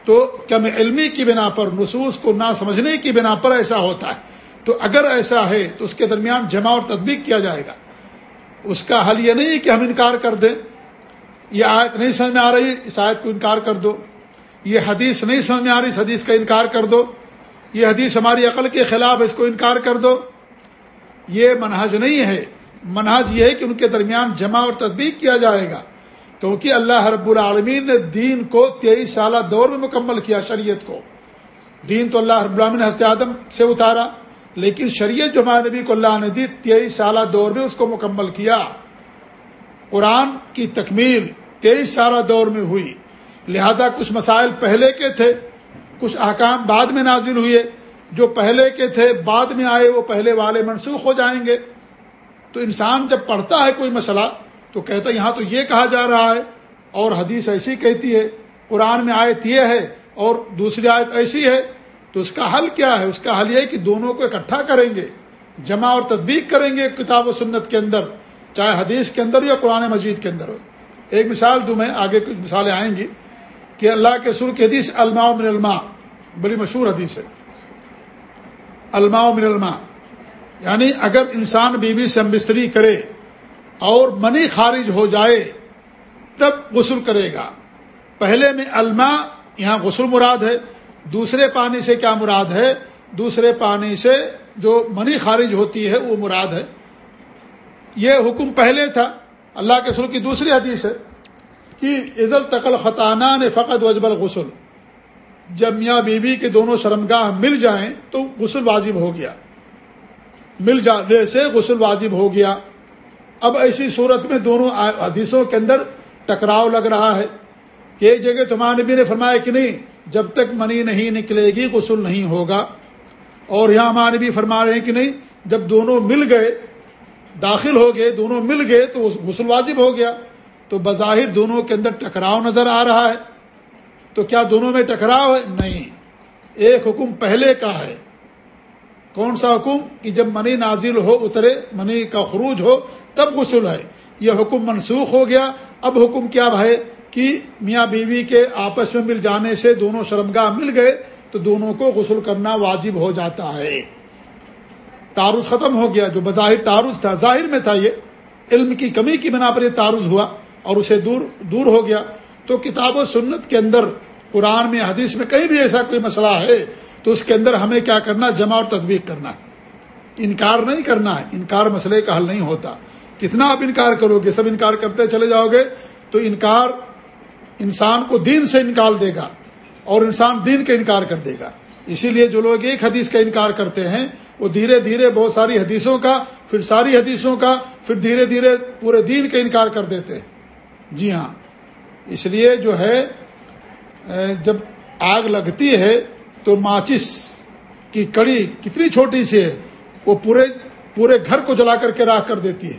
تو کم علمی کی بنا پر، نصوص کو نہ سمجھنے کی بنا پر ایسا ہوتا ہے؟ تو اگر ایسا ہے تو اس کے درمیان جمع اور تدبیق کیا جائے گا۔ اس کا حل یہ نہیں کہ ہم انکار کر دیں۔ یہ آیت نہیں سمجھ میں آ رہی، اس آیت کو انکار کر دو۔ یہ حدیث نہیں سمجھ میں آ رہی، اس حدیث کا انکار کر دو۔ یہ حدیث ہماری عقل کے خلاف اس کو انکار کر دو۔ یہ منہج نہیں ہے۔ منہج یہ ہے کہ ان کے درمیان جمع اور تصدیق کیا جائے گا۔ کیونکہ اللہ رب العالمین نے دین کو تیئیس سالہ دور میں مکمل کیا شریعت کو۔ دین تو اللہ رب العالمین نے آدم سے اتارا، لیکن شریعت جو ہمارے نبی کو اللہ نے دی تیئیس سالہ دور میں اس کو مکمل کیا۔ قرآن کی تکمیل تیئیس سالہ دور میں ہوئی۔ لہذا کچھ مسائل پہلے کے تھے، کچھ احکام بعد میں نازل ہوئے۔ جو پہلے کے تھے، بعد میں آئے، وہ پہلے والے منسوخ ہو جائیں گے۔ تو انسان جب پڑھتا ہے کوئی مسئلہ تو کہتا یہاں تو یہ کہا جا رہا ہے، اور حدیث ایسی کہتی ہے، قرآن میں آیت یہ ہے اور دوسری آیت ایسی ہے، تو اس کا حل کیا ہے؟ اس کا حل یہ ہے کہ دونوں کو اکٹھا کریں گے، جمع اور تدبیق کریں گے کتاب و سنت کے اندر، چاہے حدیث کے اندر یا قرآن مجید کے اندر ہو۔ ایک مثال دوں میں، آگے کچھ مثالیں آئیں گی کہ اللہ کے سر کی حدیث الماء من الماء، بڑی مشہور حدیث ہے۔ الماء من الماء یعنی اگر انسان بیوی سے امبستری کرے اور منی خارج ہو جائے تب غسل کرے گا۔ پہلے میں الما یہاں غسل مراد ہے۔ دوسرے پانی سے کیا مراد ہے؟ دوسرے پانی سے جو منی خارج ہوتی ہے، وہ مراد ہے۔ یہ حکم پہلے تھا۔ اللہ کے سر کی دوسری حدیث ہے کہ عزل تقل خطانہ نے فقط وجبل غسل جب میاں بیوی کے دونوں شرمگاہ مل جائیں تو غسل واجب ہو گیا۔ مل جانے سے غسل واجب ہو گیا۔ اب ایسی صورت میں دونوں حدیثوں کے اندر ٹکراؤ لگ رہا ہے کہ ایک جگہ تمہارے نبی نے فرمایا کہ نہیں، جب تک منی نہیں نکلے گی، غسل نہیں ہوگا۔ اور یہاں ہمارے بھی فرما رہے ہیں کہ نہیں، جب دونوں مل گئے، داخل ہو گئے، دونوں مل گئے، تو غسل واجب ہو گیا۔ تو بظاہر دونوں کے اندر ٹکراؤ نظر آ رہا ہے۔ تو کیا دونوں میں ٹکراؤ ہے؟ نہیں۔ ایک حکم پہلے کا ہے۔ کون سا حکم کہ جب منی نازل ہو اترے، منی کا خروج ہو، تب غسل ہے یہ حکم منسوخ ہو گیا۔ اب حکم کیا بھائی کہ میاں بیوی کے آپس میں مل جانے سے دونوں شرمگاہ مل گئے تو دونوں کو غسل کرنا واجب ہو جاتا ہے۔ تعارض ختم ہو گیا۔ جو بظاہر تعارض تھا، ظاہر میں تھا یہ۔ علم کی کمی کی بنا پر یہ تعارض ہوا اور اسے دور دور ہو گیا۔ تو کتاب و سنت کے اندر قرآن میں، حدیث میں کہیں بھی ایسا کوئی مسئلہ ہے تو اس کے اندر ہمیں کیا کرنا جمع اور تدبیق کرنا ہے۔ انکار نہیں کرنا ہے۔ انکار مسئلے کا حل نہیں ہوتا۔ کتنا آپ انکار کرو گے؟ سب انکار کرتے چلے جاؤ گے۔ تو انکار انسان کو دین سے نکال دے گا اور انسان دین کا انکار کر دے گا۔ اسی لیے جو لوگ ایک حدیث کا انکار کرتے ہیں، وہ دھیرے دھیرے بہت ساری حدیثوں کا، پھر ساری حدیثوں کا، پھر دھیرے دھیرے پورے دین کا انکار کر دیتے ہیں۔ جی ہاں۔ اس لیے جو ہے جب آگ لگتی ہے تو ماچس کی کڑی کتنی چھوٹی سی ہے، وہ پورے پورے گھر کو جلا کر کے راہ کر دیتی ہے۔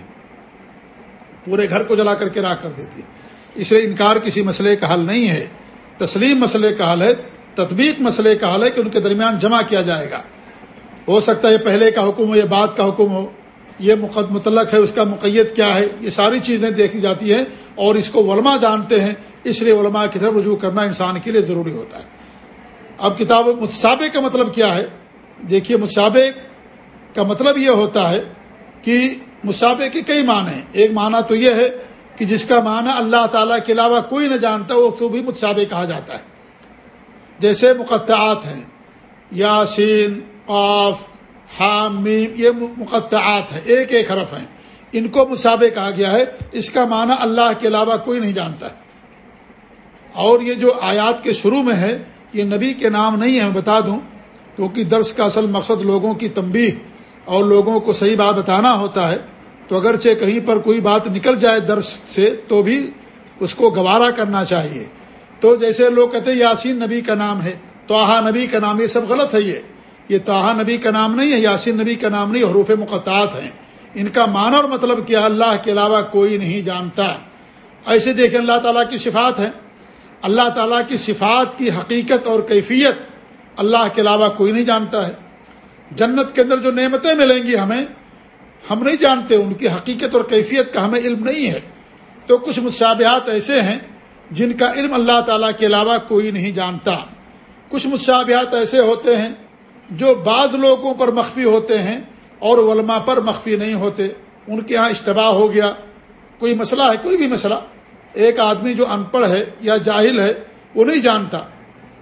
پورے گھر کو جلا کر کے راہ کر دیتی ہے۔ اس لیے انکار کسی مسئلے کا حل نہیں ہے۔ تسلیم مسئلے کا حل ہے، تطبیق مسئلے کا حل ہے کہ ان کے درمیان جمع کیا جائے گا۔ ہو سکتا ہے یہ پہلے کا حکم ہو یہ بات کا حکم ہو۔ یہ مقد متعلق ہے، اس کا مقیت کیا ہے۔ یہ ساری چیزیں دیکھی جاتی ہیں اور اس کو علماء جانتے ہیں۔ اس لیے علماء کی طرف رجوع کرنا انسان کے لیے ضروری ہوتا ہے۔ اب کتاب متصابے کا مطلب کیا ہے؟ دیکھیے متصابے کا مطلب یہ ہوتا ہے کہ مسابے کے کئی معنی ہیں۔ ایک معنی تو یہ ہے کہ جس کا معنی اللہ تعالیٰ کے علاوہ کوئی نہ جانتا وہ تو بھی متصابے کہا جاتا ہے۔ جیسے مقطعات ہیں، یاسین، قاف حامیم یہ مقطعات ہیں، ایک ایک حرف ہیں۔ ان کو مسابے کہا گیا ہے، اس کا معنی اللہ کے علاوہ کوئی نہیں جانتا۔ اور یہ جو آیات کے شروع میں ہے یہ نبی کے نام نہیں ہے، میں بتا دوں، کیونکہ درس کا اصل مقصد لوگوں کی تنبیہ اور لوگوں کو صحیح بات بتانا ہوتا ہے۔ تو اگرچہ کہیں پر کوئی بات نکل جائے درس سے، تو بھی اس کو گوارا کرنا چاہیے۔ تو جیسے لوگ کہتے ہیں، یاسین نبی کا نام ہے توحا نبی کا نام، یہ سب غلط ہے یہ۔ یہ توحا نبی کا نام نہیں ہے، یاسین نبی کا نام نہیں، حروف مقطعات ہیں۔ ان کا معنی اور مطلب کیا، اللہ کے علاوہ کوئی نہیں جانتا۔ ایسے دیکھیں، اللہ تعالیٰ کی صفات ہے اللہ تعالیٰ کی صفات کی حقیقت اور کیفیت اللہ کے علاوہ کوئی نہیں جانتا ہے۔ جنت کے اندر جو نعمتیں ملیں گی ہمیں، ہم نہیں جانتے ان کی حقیقت اور کیفیت کا ہمیں علم نہیں ہے۔ تو کچھ مشابہات ایسے ہیں جن کا علم اللہ تعالیٰ کے علاوہ کوئی نہیں جانتا۔ کچھ مشابہات ایسے ہوتے ہیں جو بعض لوگوں پر مخفی ہوتے ہیں اور علماء پر مخفی نہیں ہوتے۔ ان کے ہاں اشتباہ ہو گیا۔ کوئی مسئلہ ہے، کوئی بھی مسئلہ۔ ایک آدمی جو ان پڑھ ہے یا جاہل ہے، وہ نہیں جانتا۔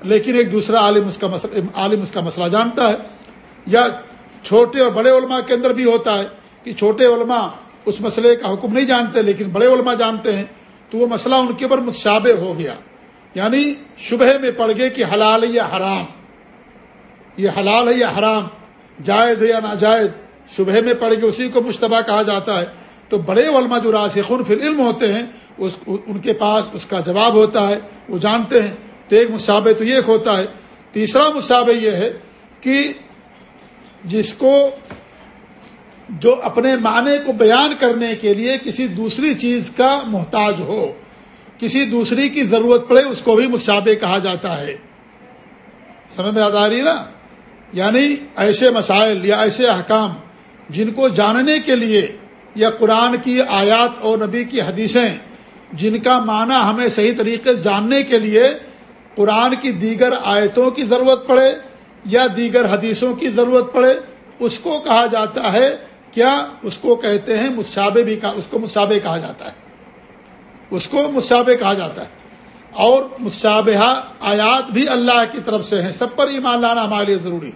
لیکن ایک دوسرا عالم اس کا مسئلہ عالم اس کا مسئلہ جانتا ہے۔ یا چھوٹے اور بڑے علماء کے اندر بھی ہوتا ہے کہ چھوٹے علماء اس مسئلے کا حکم نہیں جانتے، لیکن بڑے علماء جانتے ہیں، تو وہ مسئلہ ان کے اوپر متشابہ ہو گیا۔ یعنی شبہ میں پڑ گئے کہ حلال ہے یا حرام۔ یہ حلال ہے یا حرام، جائز ہے یا ناجائز، شبہ میں پڑ گئے اسی کو مشتبہ کہا جاتا ہے۔ تو بڑے علماء جو راسخون فی العلم ہوتے ہیں اس ان کے پاس اس کا جواب ہوتا ہے، وہ جانتے ہیں۔ تو ایک مصابے تو یہ ایک ہوتا ہے۔ تیسرا مصابے یہ ہے کہ جس کو جو اپنے معنی کو بیان کرنے کے لیے کسی دوسری چیز کا محتاج ہو، کسی دوسری کی ضرورت پڑے، اس کو بھی مشابے کہا جاتا ہے۔ سمجھ میں یاد آ رہی نا؟ یعنی ایسے مسائل یا ایسے احکام جن کو جاننے کے لیے یا قرآن کی آیات اور نبی کی حدیثیں جن کا معنی ہمیں صحیح طریقے سے جاننے کے لیے قرآن کی دیگر آیتوں کی ضرورت پڑے یا دیگر حدیثوں کی ضرورت پڑے، اس کو کہا جاتا ہے، کیا اس کو کہتے ہیں مصابے بھی اس کو مصابے کہا جاتا ہے۔ اس کو مصابے کہا جاتا ہے۔ اور مصابہ آیات بھی اللہ کی طرف سے ہیں، سب پر ایمان لانا ہمارے لیے ضروری۔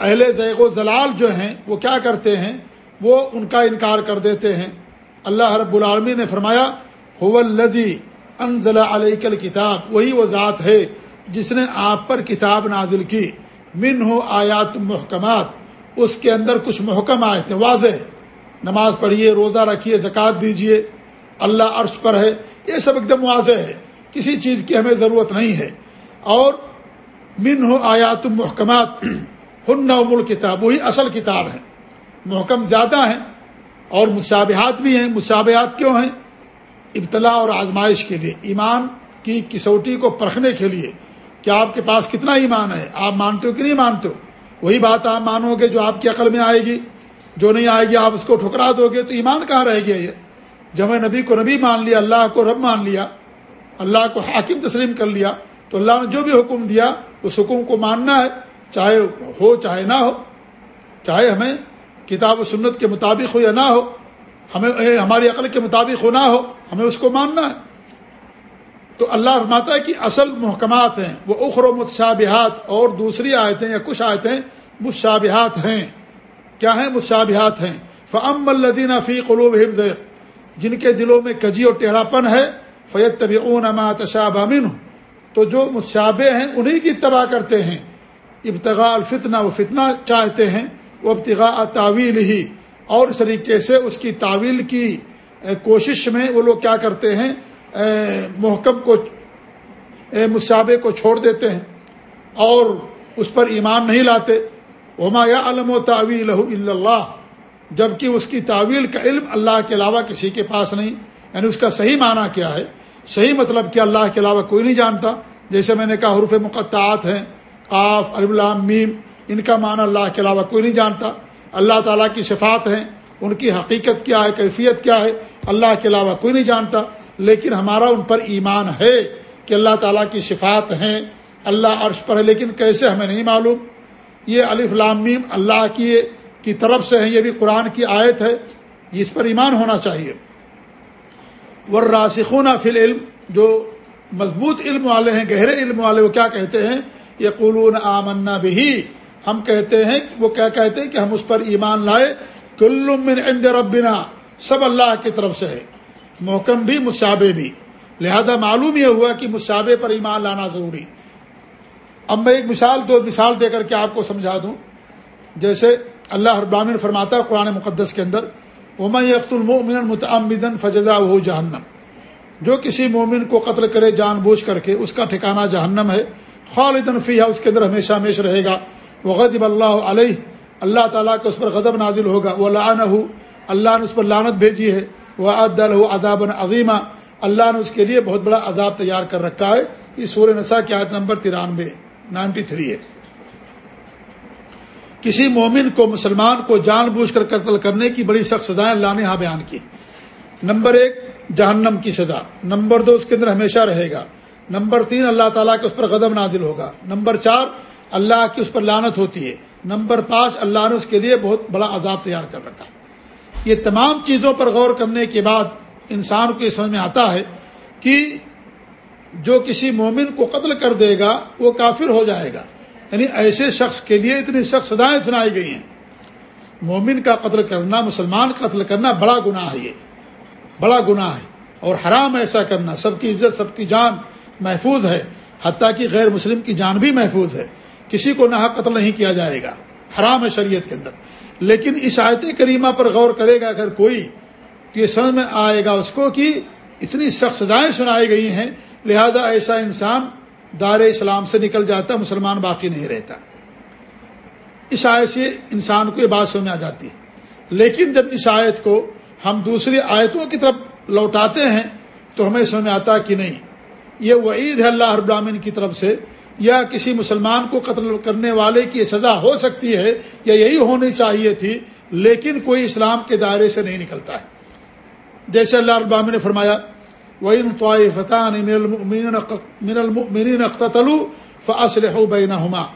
اہل ذیغ و ضلال جو ہیں، وہ کیا کرتے ہیں؟ وہ ان کا انکار کر دیتے ہیں۔ اللہ رب العالمی نے فرمایا الدی انزل علیہ کل کتاب وہی وہ ذات ہے جس نے آپ پر کتاب نازل کی۔ من ہو آیات محکمات۔ اس کے اندر کچھ محکم آئے تھے واضح نماز پڑھیے، روزہ رکھیے، زکوٰۃ دیجیے۔ اللہ عرش پر ہے۔ یہ سب ایک دم واضح ہے۔ کسی چیز کی ہمیں ضرورت نہیں ہے۔ اور من ہو آیات محکمات۔ ہن ام کتاب وہی اصل کتاب ہے۔ محکم زیادہ ہیں اور مشابہات بھی ہیں۔ مشابہات کیوں ہیں؟ ابتلا اور آزمائش کے لیے، ایمان کی کسوٹی کو پرکھنے کے لیے کہ آپ کے پاس کتنا ایمان ہے، آپ مانتے ہو کہ نہیں مانتے ہو؟ وہی بات آپ مانو گے جو آپ کی عقل میں آئے گی، جو نہیں آئے گی، آپ اس کو ٹھکرا دو گے تو ایمان کہاں رہ گیا یہ؟ جب میں نبی کو نبی مان لیا، اللہ کو رب مان لیا، اللہ کو حاکم تسلیم کر لیا، تو اللہ نے جو بھی حکم دیا، اس حکم کو ماننا ہے، چاہے ہو چاہے نہ ہو، چاہے ہمیں کتاب و سنت کے مطابق ہو یا نہ ہو ہمیں ہماری عقل کے مطابق ہو نہ ہو، ہمیں اس کو ماننا ہے۔ تو اللہ فرماتا ہے کہ اصل محکمات ہیں۔ وہ اخر و متشابہات، اور دوسری آیتیں یا کچھ آیتیں متشابہات ہیں۔ کیا ہیں متشابہات ہیں؟ فعم الدین فی قلوب حفظ جن کے دلوں میں کجی اور ٹیڑھا پن ہے فیت طبی اون تشاب امین تو جو متشابہ ہیں انہیں کی اتباع کرتے ہیں۔ ابتغاء الفتنہ، وہ فتنہ چاہتے ہیں۔ وہ ابتغاء تعویل ہی اور اس طریقے سے اس کی تعویل کی کوشش میں وہ لوگ کیا کرتے ہیں محکم کو مصابے کو چھوڑ دیتے ہیں اور اس پر ایمان نہیں لاتے۔ وما یا علم و تعویل اللہ جبکہ اس کی تعویل کا علم اللہ کے علاوہ کسی کے پاس نہیں۔ یعنی اس کا صحیح معنی کیا ہے؟ صحیح مطلب کہ اللہ کے علاوہ کوئی نہیں جانتا۔ جیسے میں نے کہا حروف مقطعات ہیں، قاف الام میم، ان کا معنی اللہ کے علاوہ کوئی نہیں جانتا۔ اللہ تعالیٰ کی صفات ہیں، ان کی حقیقت کیا ہے، کیفیت کیا ہے، اللہ کے علاوہ کوئی نہیں جانتا، لیکن ہمارا ان پر ایمان ہے کہ اللہ تعالیٰ کی صفات ہیں، اللہ عرش پر ہے، لیکن کیسے ہمیں نہیں معلوم؟ یہ الف لامیم اللہ کی کی طرف سے ہے یہ بھی قرآن کی آیت ہے اس پر ایمان ہونا چاہیے۔ وراسخون فی العلم، جو مضبوط علم والے ہیں، گہرے علم والے، وہ کیا کہتے ہیں؟ یہ قلون آمنا بھی ہم کہتے ہیں وہ کیا کہتے ہیں کہ ہم اس پر ایمان لائے، کل من عند ربنا، سب اللہ کی طرف سے ہے۔ محکم بھی، مصابے بھی۔ لہذا معلوم یہ ہوا کہ مصابے پر ایمان لانا ضروری اب میں ایک مثال دو مثال دے کر کے آپ کو سمجھا دوں۔ جیسے اللہ ابامن فرماتا ہے قرآن مقدس کے اندر عمر یخت المومن متعمدن فجزا وہ جہنم جو کسی مومن کو قتل کرے، جان بوجھ کر کے، اس کا ٹھکانہ جہنم ہے۔ خالدن فیہ اس کے اندر ہمیشہ ہمیشہ رہے گا۔ وہ غدب اللہ علیہ، اللہ تعالیٰ کے اس پر غضب نازل ہوگا۔ وہ لعن اللہ نے اس پر لانت بھیجی ہے۔ وہ عدل اداب عظیمہ اللہ نے اس کے لیے بہت بڑا عذاب تیار کر رکھا ہے۔ یہ سورہ نسا کی عادت نمبر ترانوے، نائنٹی تھری ہے۔ کسی مومن کو، مسلمان کو جان بوجھ کر قتل کرنے کی بڑی سخت سزائیں اللہ نے یہاں بیان کی۔ نمبر ایک، جہنم کی سزا۔ نمبر دو، اس کے اندر ہمیشہ رہے گا۔ نمبر تین، اللہ تعالیٰ کے اس پر قدم نازل ہوگا۔ نمبر چار اللہ کی اس پر لانت ہوتی ہے۔ نمبر پانچ، اللہ نے اس کے لیے بہت بڑا عذاب تیار کر رکھا۔ یہ تمام چیزوں پر غور کرنے کے بعد انسان کو یہ سمجھ میں آتا ہے کہ جو کسی مومن کو قتل کر دے گا، وہ کافر ہو جائے گا۔ یعنی ایسے شخص کے لیے اتنی سخت سدائیں سنائی گئی ہیں۔ مومن کا قتل کرنا، مسلمان کا قتل کرنا بڑا گناہ ہے۔ یہ بڑا گناہ ہے۔ اور حرام ایسا کرنا۔ سب کی عزت، سب کی جان محفوظ ہے۔ حتیٰ کہ غیر مسلم کی جان بھی محفوظ ہے۔ کسی کو نہ قتل نہیں کیا جائے گا۔ حرام ہے شریعت کے اندر۔ لیکن اس آیت کریمہ پر غور کرے گا اگر کوئی تو یہ سمجھ میں آئے گا اس کو کہ اتنی سخت سزائیں سنائی گئی ہیں، لہذا ایسا انسان دار اسلام سے نکل جاتا، مسلمان باقی نہیں رہتا۔ اس آیت سے انسان کو یہ بات سمجھ میں آ جاتی۔ ہے لیکن جب اس آیت کو ہم دوسری آیتوں کی طرف لوٹاتے ہیں تو ہمیں سمجھ میں آتا کہ نہیں۔ یہ وعید ہے اللہ ابراہین کی طرف سے۔ یا کسی مسلمان کو قتل کرنے والے کی سزا ہو سکتی ہے یا یہی ہونی چاہیے تھی، لیکن کوئی اسلام کے دائرے سے نہیں نکلتا ہے۔ جیسے اللہ ابامن نے فرمایا، وَإِن طَائِفَتَانِ مِنَ الْمُؤْمِنِينَ اقْتَتَلُوا فَأَصْلِحُوا بَيْنَهُمَا۔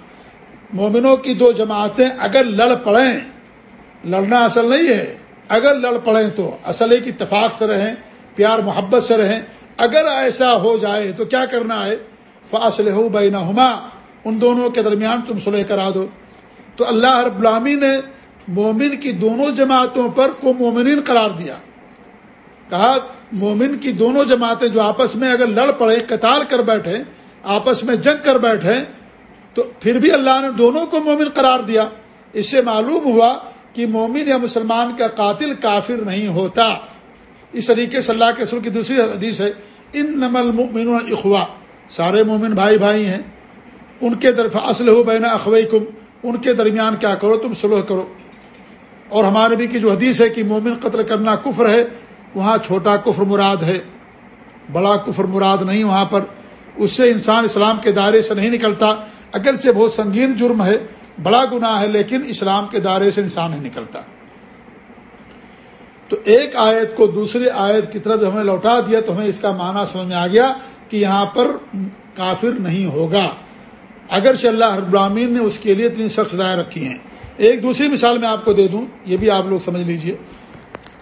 مومنوں کی دو جماعتیں اگر لڑ پڑیں، لڑنا اصل نہیں ہے۔ اگر لڑ پڑیں تو اصل ایک اتفاق سے رہیں، پیار محبت سے رہیں۔ اگر ایسا ہو جائے تو کیا کرنا ہے؟ فاصل ہو بینہما ان دونوں کے درمیان تم صلح کرا دو۔ تو اللہ رب العامی نے مومن کی دونوں جماعتوں پر کو مومنین قرار دیا۔ کہا، مومن کی دونوں جماعتیں جو آپس میں اگر لڑ پڑے، قتال کر بیٹھے، آپس میں جنگ کر بیٹھے، تو پھر بھی اللہ نے دونوں کو مومن قرار دیا۔ اس سے معلوم ہوا کہ مومن یا مسلمان کا قاتل کافر نہیں ہوتا۔ اس طریقے سے اللہ کے سر کی دوسری حدیث ہے ان نمل مومن اخوا سارے مومن بھائی بھائی ہیں، ان کے طرف اصل ہو بین اخوئی کم ان کے درمیان کیا کرو، تم سلوح کرو۔ اور ہمارے بھی کی جو حدیث ہے کہ مومن قتل کرنا کفر ہے، وہاں چھوٹا کفر مراد ہے۔ بڑا کفر مراد نہیں وہاں پر۔ اس سے انسان اسلام کے دائرے سے نہیں نکلتا۔ اگر سے بہت سنگین جرم ہے، بڑا گناہ ہے، لیکن اسلام کے دائرے سے انسان نہیں نکلتا۔ تو ایک آیت کو دوسری آیت کی طرف ہمیں لوٹا دیا، تو ہمیں اس کا معنی سمجھ میں آ گیا۔ کہ یہاں پر کافر نہیں ہوگا۔ اگر سے اللہ ابراہین نے اس کے لیے اتنی سخت سزائیں رکھی ہیں۔ ایک دوسری مثال میں آپ کو دے دوں، یہ بھی آپ لوگ سمجھ لیجیے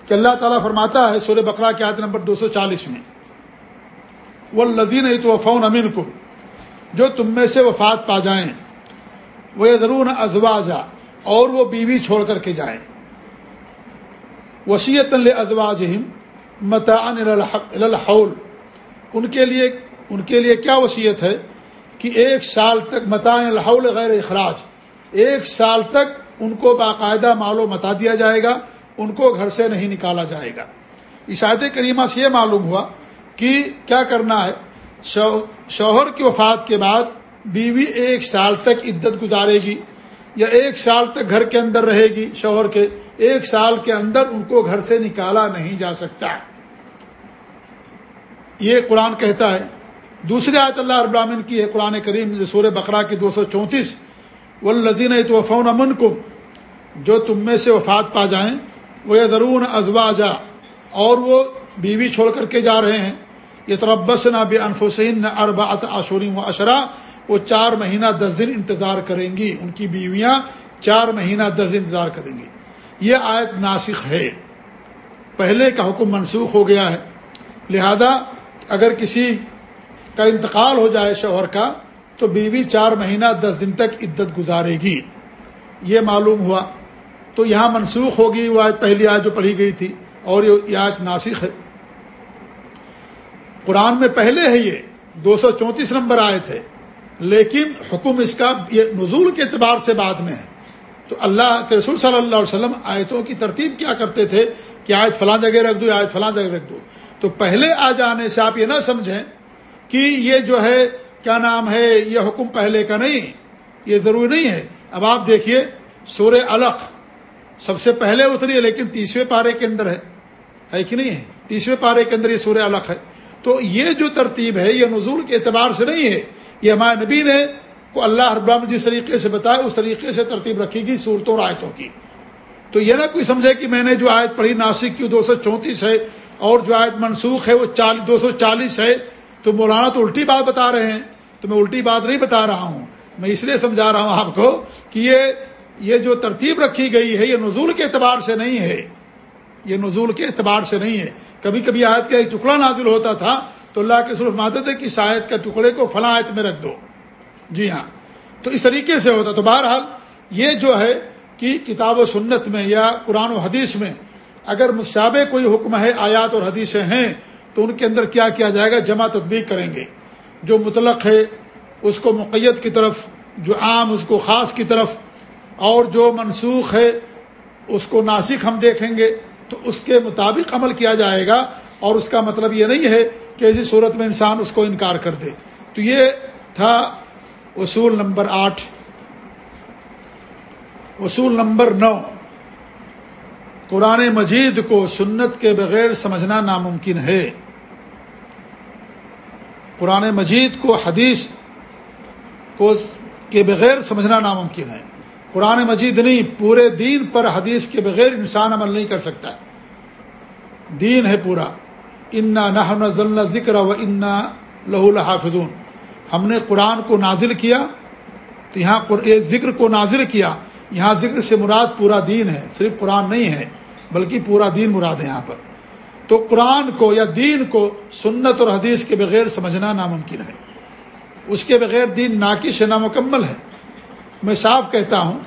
کہ اللہ تعالیٰ فرماتا ہے سورہ بقرہ کی عادت نمبر دو سو چالیس میں وہ لذین تو فون امین کو جو تم میں سے وفات پا جائیں وہ ضرور ازوا جا اور وہ بیوی چھوڑ کر کے جائیں۔ وسیعت ازواج متعن الحول۔ ان کے لیے ان کے لیے کیا وصیت ہے کہ ایک سال تک متان الحول غیر اخراج، ایک سال تک ان کو باقاعدہ مال و متا دیا جائے گا، ان کو گھر سے نہیں نکالا جائے گا۔ عشاعت کریمہ سے یہ معلوم ہوا کہ کیا کرنا ہے شوہر کی وفات کے بعد بیوی ایک سال تک عدت گزارے گی یا ایک سال تک گھر کے اندر رہے گی شوہر کے، ایک سال کے اندر ان کو گھر سے نکالا نہیں جا سکتا۔ یہ قرآن کہتا ہے۔ دوسری آیت اللہ ابراہین کی ہے، قرآن کریم سور بقرہ کی دو سو چونتیس۔ وہ لذین فون امن کو جو تم میں سے وفات پا جائیں وہ درون ازوا جا اور وہ بیوی چھوڑ کر کے جا رہے ہیں۔ یہ تربس نہ بے انفسین نہ اربات عشوریم و اشرا وہ چار مہینہ دس دن انتظار کریں گی۔ ان کی بیویاں چار مہینہ دس دن انتظار کریں گی۔ یہ آیت ناسخ ہے۔ پہلے کا حکم منسوخ ہو گیا ہے۔ لہذا اگر کسی کا انتقال ہو جائے شوہر کا، تو بیوی چار مہینہ دس دن تک عدت گزارے گی۔ یہ معلوم ہوا۔ تو یہاں منسوخ ہوگی وہ آج پہلی آج جو پڑھی گئی تھی، اور یہ آج ناسخ ہے۔ قرآن میں پہلے ہے یہ، دو سو چونتیس نمبر آئے تھے لیکن حکم اس کا یہ نزول کے اعتبار سے بعد میں ہے۔ تو اللہ کے رسول صلی اللہ علیہ وسلم آیتوں کی ترتیب کیا کرتے تھے؟ کہ آیت فلاں جگہ رکھ دو، آیت فلاں جگہ رکھ دو۔ تو پہلے آ جانے سے آپ یہ نہ سمجھیں کہ یہ جو ہے، کیا نام ہے، یہ حکم پہلے کا نہیں، یہ ضروری نہیں ہے۔ اب آپ دیکھیے سور الق سب سے پہلے اتری ہے، لیکن تیسویں پارے کے اندر ہے۔ ہے کہ نہیں ہے؟ تیسویں پارے کے اندر یہ سور الق ہے۔ تو یہ جو ترتیب ہے، یہ نزول کے اعتبار سے نہیں ہے۔ یہ ہمارے نبی نے کو اللہ ابرام جس طریقے سے بتایا، اس طریقے سے ترتیب رکھے گی، صورتوں اور آیتوں کی۔ تو یہ نہ کوئی سمجھے کہ میں نے جو آیت پڑھی ناسک کی دو سو چونتیس ہے اور جو آیت منسوخ ہے وہ دو سو چالیس ہے تو مولانا تو الٹی بات بتا رہے ہیں تو میں الٹی بات نہیں بتا رہا ہوں میں اس لیے سمجھا رہا ہوں آپ کو کہ یہ یہ جو ترتیب رکھی گئی ہے یہ نزول کے اعتبار سے نہیں ہے یہ نزول کے اعتبار سے نہیں ہے کبھی کبھی آیت کا ایک ٹکڑا نازل ہوتا تھا تو اللہ کے صرف مادت ہے کہ اس آیت کا ٹکڑے کو فلاں آیت میں رکھ دو۔ جی ہاں۔ تو اس طریقے سے ہوتا تو بہرحال یہ جو ہے کہ کتاب و سنت میں یا قرآن و حدیث میں اگر مشابہ کوئی حکم ہے، آیات اور حدیثیں ہیں، تو ان کے اندر کیا کیا جائے گا؟ جمع تدبیق کریں گے۔ جو مطلق ہے، اس کو مقیت کی طرف، جو عام، اس کو خاص کی طرف، اور جو منسوخ ہے، اس کو ناسک ہم دیکھیں گے، تو اس کے مطابق عمل کیا جائے گا۔ اور اس کا مطلب یہ نہیں ہے کہ ایسی صورت میں انسان اس کو انکار کر دے۔ تو یہ تھا اصول نمبر آٹھ۔ اصول نمبر نو۔ قرآن مجید کو سنت کے بغیر سمجھنا ناممکن ہے۔ قرآن مجید کو حدیث کو کے بغیر سمجھنا ناممکن ہے۔ قرآن مجید نہیں، پورے دین پر حدیث کے بغیر انسان عمل نہیں کر سکتا۔ دین ہے پورا۔ انا نہ ذکر و انا لہو الحافظون ہم نے قرآن کو نازل کیا تو یہاں ذکر کو نازل کیا۔ یہاں ذکر سے مراد پورا دین ہے، صرف قرآن نہیں ہے، بلکہ پورا دین مراد ہے یہاں پر۔ تو قرآن کو یا دین کو سنت اور حدیث کے بغیر سمجھنا ناممکن ہے۔ اس کے بغیر دین ناقص نامکمل ہے۔ میں صاف کہتا ہوں